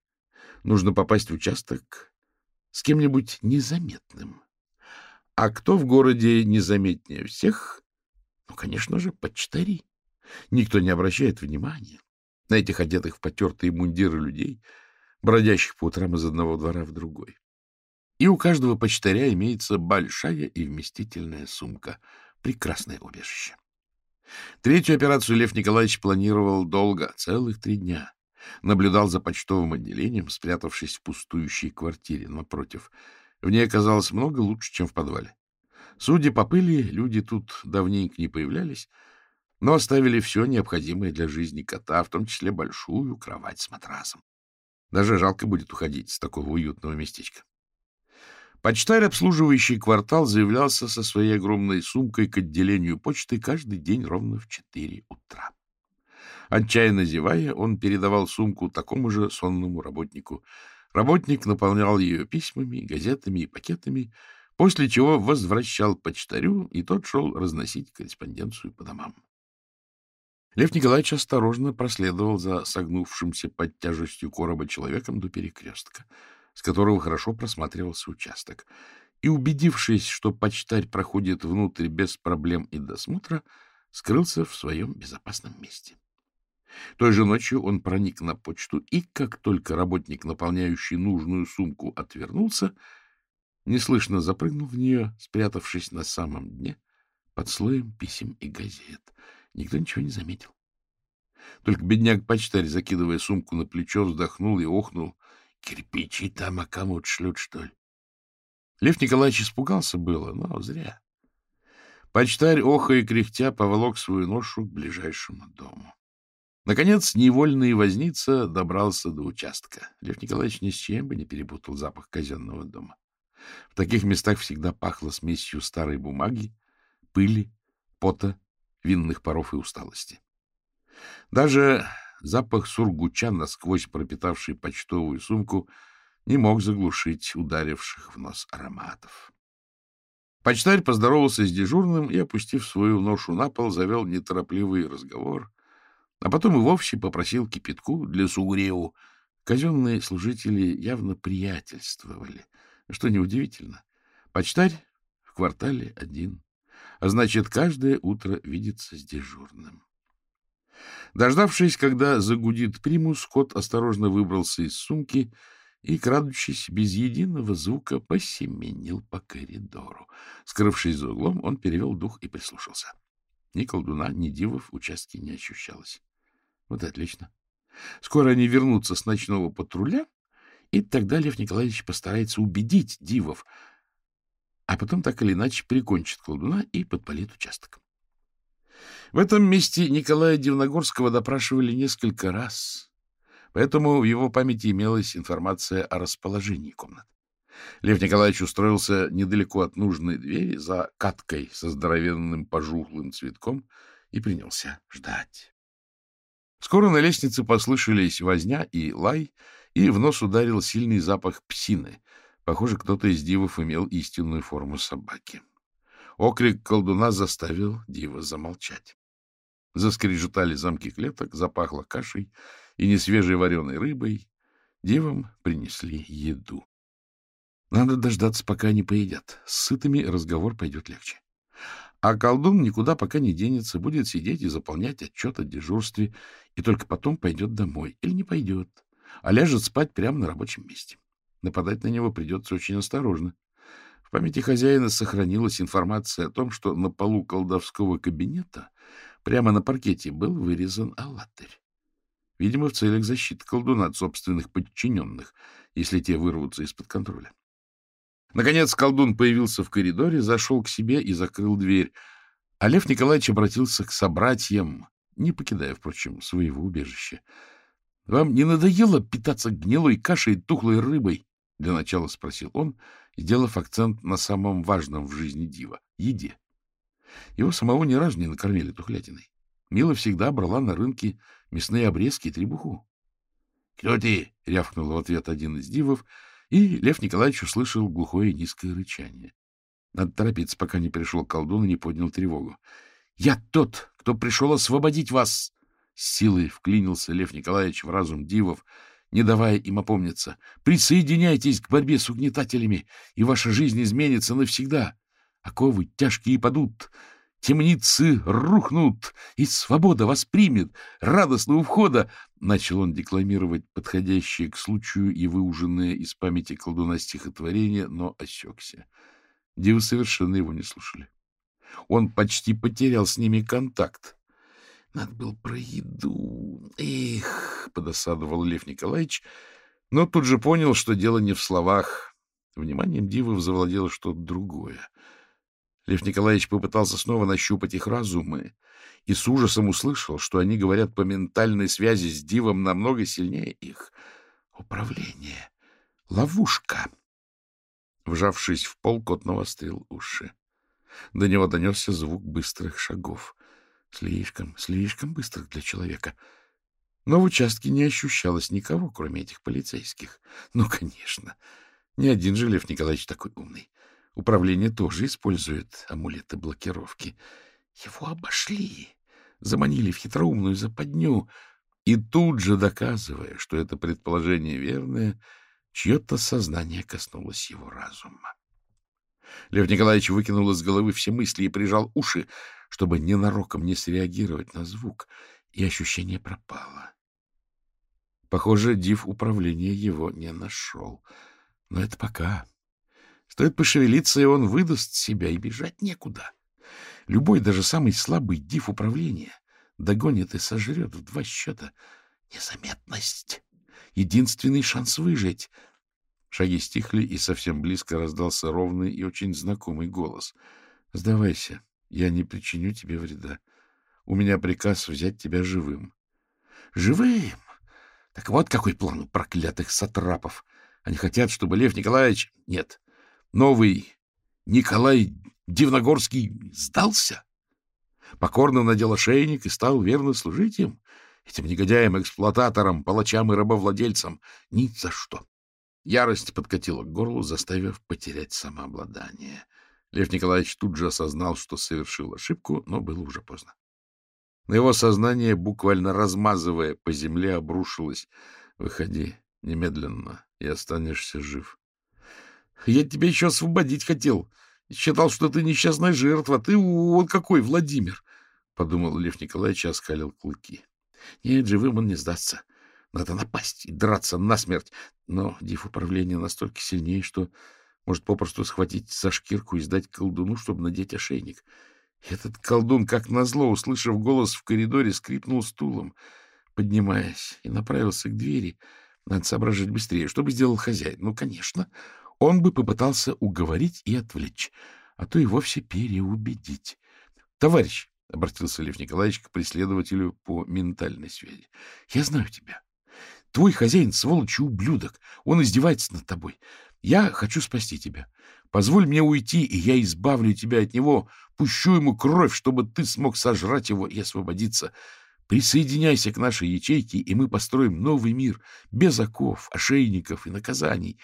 Нужно попасть в участок с кем-нибудь незаметным. А кто в городе незаметнее всех? Ну, конечно же, почтари. Никто не обращает внимания на этих одетых в потертые мундиры людей, бродящих по утрам из одного двора в другой. И у каждого почтаря имеется большая и вместительная сумка. Прекрасное убежище. Третью операцию Лев Николаевич планировал долго, целых три дня. Наблюдал за почтовым отделением, спрятавшись в пустующей квартире напротив. В ней оказалось много лучше, чем в подвале. Судя по пыли, люди тут давненько не появлялись, но оставили все необходимое для жизни кота, в том числе большую кровать с матрасом. Даже жалко будет уходить с такого уютного местечка. Почтарь, обслуживающий квартал, заявлялся со своей огромной сумкой к отделению почты каждый день ровно в четыре утра. Отчаянно зевая, он передавал сумку такому же сонному работнику. Работник наполнял ее письмами, газетами и пакетами, после чего возвращал почтарю, и тот шел разносить корреспонденцию по домам. Лев Николаевич осторожно проследовал за согнувшимся под тяжестью короба человеком до перекрестка, с которого хорошо просматривался участок, и, убедившись, что почтарь проходит внутрь без проблем и досмотра, скрылся в своем безопасном месте. Той же ночью он проник на почту, и как только работник, наполняющий нужную сумку, отвернулся, неслышно запрыгнул в нее, спрятавшись на самом дне под слоем писем и газет — Никто ничего не заметил. Только бедняк-почтарь, закидывая сумку на плечо, вздохнул и охнул. Кирпичи там а кому-то шлют, что ли? Лев Николаевич испугался было, но зря. Почтарь, охая и кряхтя, поволок свою ношу к ближайшему дому. Наконец, невольный возница добрался до участка. Лев Николаевич ни с чем бы не перепутал запах казенного дома. В таких местах всегда пахло смесью старой бумаги, пыли, пота винных паров и усталости. Даже запах сургуча, насквозь пропитавший почтовую сумку, не мог заглушить ударивших в нос ароматов. Почтарь поздоровался с дежурным и, опустив свою ношу на пол, завел неторопливый разговор, а потом и вовсе попросил кипятку для сугреу. Казенные служители явно приятельствовали, что неудивительно. Почтарь в квартале один а значит, каждое утро видится с дежурным. Дождавшись, когда загудит примус, кот осторожно выбрался из сумки и, крадучись без единого звука, посеменил по коридору. Скрывшись за углом, он перевел дух и прислушался. Ни колдуна, ни дивов участки не ощущалось. Вот отлично. Скоро они вернутся с ночного патруля, и тогда Лев Николаевич постарается убедить дивов, а потом так или иначе прикончит колдуна и подпалит участок. В этом месте Николая Дивногорского допрашивали несколько раз, поэтому в его памяти имелась информация о расположении комнат. Лев Николаевич устроился недалеко от нужной двери за каткой со здоровенным пожухлым цветком и принялся ждать. Скоро на лестнице послышались возня и лай, и в нос ударил сильный запах псины. Похоже, кто-то из дивов имел истинную форму собаки. Окрик колдуна заставил дива замолчать. Заскрежетали замки клеток, запахло кашей и несвежей вареной рыбой. Дивам принесли еду. Надо дождаться, пока они поедят. С сытыми разговор пойдет легче. А колдун никуда пока не денется, будет сидеть и заполнять отчет о дежурстве, и только потом пойдет домой. Или не пойдет, а ляжет спать прямо на рабочем месте. Нападать на него придется очень осторожно. В памяти хозяина сохранилась информация о том, что на полу колдовского кабинета прямо на паркете был вырезан аллатырь. Видимо, в целях защиты колдуна от собственных подчиненных, если те вырвутся из-под контроля. Наконец колдун появился в коридоре, зашел к себе и закрыл дверь. А Лев Николаевич обратился к собратьям, не покидая, впрочем, своего убежища. — Вам не надоело питаться гнилой кашей и тухлой рыбой? — для начала спросил он, сделав акцент на самом важном в жизни дива — еде. Его самого ни разу не накормили тухлятиной. Мила всегда брала на рынке мясные обрезки и требуху. — Кто ты? — рявкнул в ответ один из дивов, и Лев Николаевич услышал глухое низкое рычание. Надо торопиться, пока не пришел колдун и не поднял тревогу. — Я тот, кто пришел освободить вас! С силой вклинился Лев Николаевич в разум дивов, не давая им опомниться. Присоединяйтесь к борьбе с угнетателями, и ваша жизнь изменится навсегда. Оковы тяжкие падут, темницы рухнут, и свобода воспримет радостного входа. Начал он декламировать подходящее к случаю и выуженное из памяти колдуна стихотворение, но осекся. Дивы совершенно его не слушали. Он почти потерял с ними контакт. Надо было про еду. Эх, подосадовал Лев Николаевич, но тут же понял, что дело не в словах. Вниманием дивов завладело что-то другое. Лев Николаевич попытался снова нащупать их разумы и с ужасом услышал, что они говорят по ментальной связи с дивом намного сильнее их. Управление. Ловушка. Вжавшись в пол, кот навострил уши. До него донесся звук быстрых шагов. Слишком, слишком быстрых для человека. Но в участке не ощущалось никого, кроме этих полицейских. Ну, конечно. Не один же Лев Николаевич такой умный. Управление тоже использует амулеты блокировки. Его обошли, заманили в хитроумную западню. И тут же, доказывая, что это предположение верное, чье-то сознание коснулось его разума. Лев Николаевич выкинул из головы все мысли и прижал уши, чтобы ненароком не среагировать на звук, и ощущение пропало. Похоже, див управления его не нашел. Но это пока. Стоит пошевелиться, и он выдаст себя, и бежать некуда. Любой, даже самый слабый див управления догонит и сожрет в два счета. Незаметность — единственный шанс выжить. Шаги стихли, и совсем близко раздался ровный и очень знакомый голос. — Сдавайся, я не причиню тебе вреда. У меня приказ взять тебя живым. — Живым? Так вот какой план у проклятых сатрапов. Они хотят, чтобы Лев Николаевич... Нет, новый Николай Дивногорский сдался? Покорно надел ошейник и стал верно служить им? Этим негодяям, эксплуататорам, палачам и рабовладельцам? Ни за что. Ярость подкатила к горлу, заставив потерять самообладание. Лев Николаевич тут же осознал, что совершил ошибку, но было уже поздно. На его сознание, буквально размазывая по земле, обрушилось. «Выходи немедленно, и останешься жив». «Я тебя еще освободить хотел. Считал, что ты несчастная жертва. Ты вот какой, Владимир!» — подумал Лев Николаевич и оскалил клыки. «Нет, живым он не сдастся. Надо напасть и драться насмерть. Но див управления настолько сильнее, что может попросту схватить за шкирку и сдать колдуну, чтобы надеть ошейник. Этот колдун, как назло, услышав голос в коридоре, скрипнул стулом, поднимаясь, и направился к двери. Надо соображать быстрее. Что бы сделал хозяин? Ну, конечно, он бы попытался уговорить и отвлечь, а то и вовсе переубедить. — Товарищ, — обратился Лев Николаевич к преследователю по ментальной связи, — я знаю тебя. Твой хозяин, сволочь ублюдок, он издевается над тобой. Я хочу спасти тебя. Позволь мне уйти, и я избавлю тебя от него, пущу ему кровь, чтобы ты смог сожрать его и освободиться. Присоединяйся к нашей ячейке, и мы построим новый мир, без оков, ошейников и наказаний.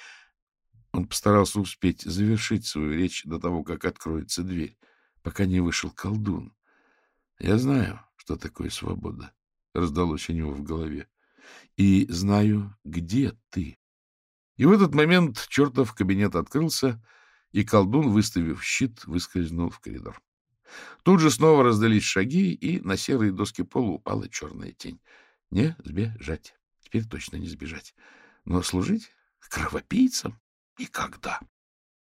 Он постарался успеть завершить свою речь до того, как откроется дверь, пока не вышел колдун. — Я знаю, что такое свобода, — раздалось у него в голове, — и знаю, где ты. И в этот момент чертов кабинет открылся, и колдун, выставив щит, выскользнул в коридор. Тут же снова раздались шаги, и на серые доски пола упала черная тень. Не сбежать. Теперь точно не сбежать. Но служить кровопийцам никогда.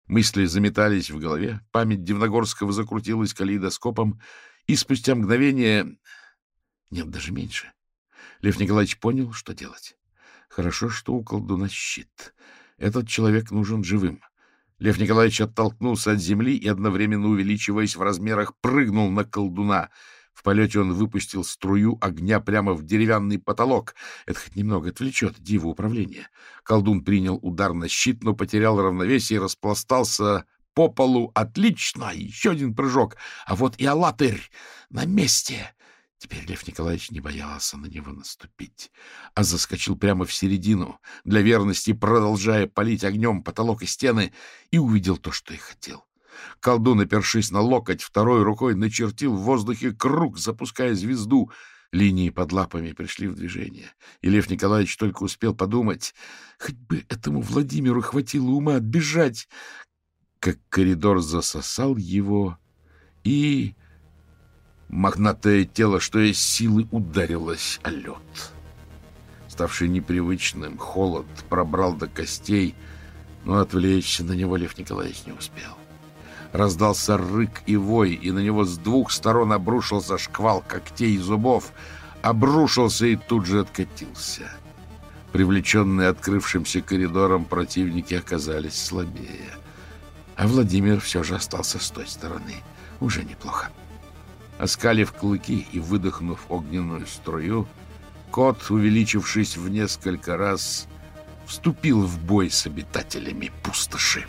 Мысли заметались в голове, память Дивногорского закрутилась калейдоскопом, и спустя мгновение... Нет, даже меньше. Лев Николаевич понял, что делать. Хорошо, что у колдуна щит. Этот человек нужен живым. Лев Николаевич оттолкнулся от земли и, одновременно увеличиваясь в размерах, прыгнул на колдуна. В полете он выпустил струю огня прямо в деревянный потолок. Это хоть немного отвлечет диву управления. Колдун принял удар на щит, но потерял равновесие и распластался по полу. Отлично! Еще один прыжок. А вот и Алатырь на месте. Теперь Лев Николаевич не боялся на него наступить, а заскочил прямо в середину, для верности продолжая палить огнем потолок и стены, и увидел то, что и хотел. Колдун, опершись на локоть, второй рукой начертил в воздухе круг, запуская звезду. Линии под лапами пришли в движение, и Лев Николаевич только успел подумать, хоть бы этому Владимиру хватило ума отбежать, как коридор засосал его и Мохнатое тело, что из силы, ударилось о лед. Ставший непривычным, холод пробрал до костей, но отвлечься на него Лев Николаевич не успел. Раздался рык и вой, и на него с двух сторон обрушился шквал когтей и зубов, обрушился и тут же откатился. Привлеченные открывшимся коридором противники оказались слабее. А Владимир все же остался с той стороны. Уже неплохо. Оскалив клыки и выдохнув огненную струю, кот, увеличившись в несколько раз, вступил в бой с обитателями пустоши.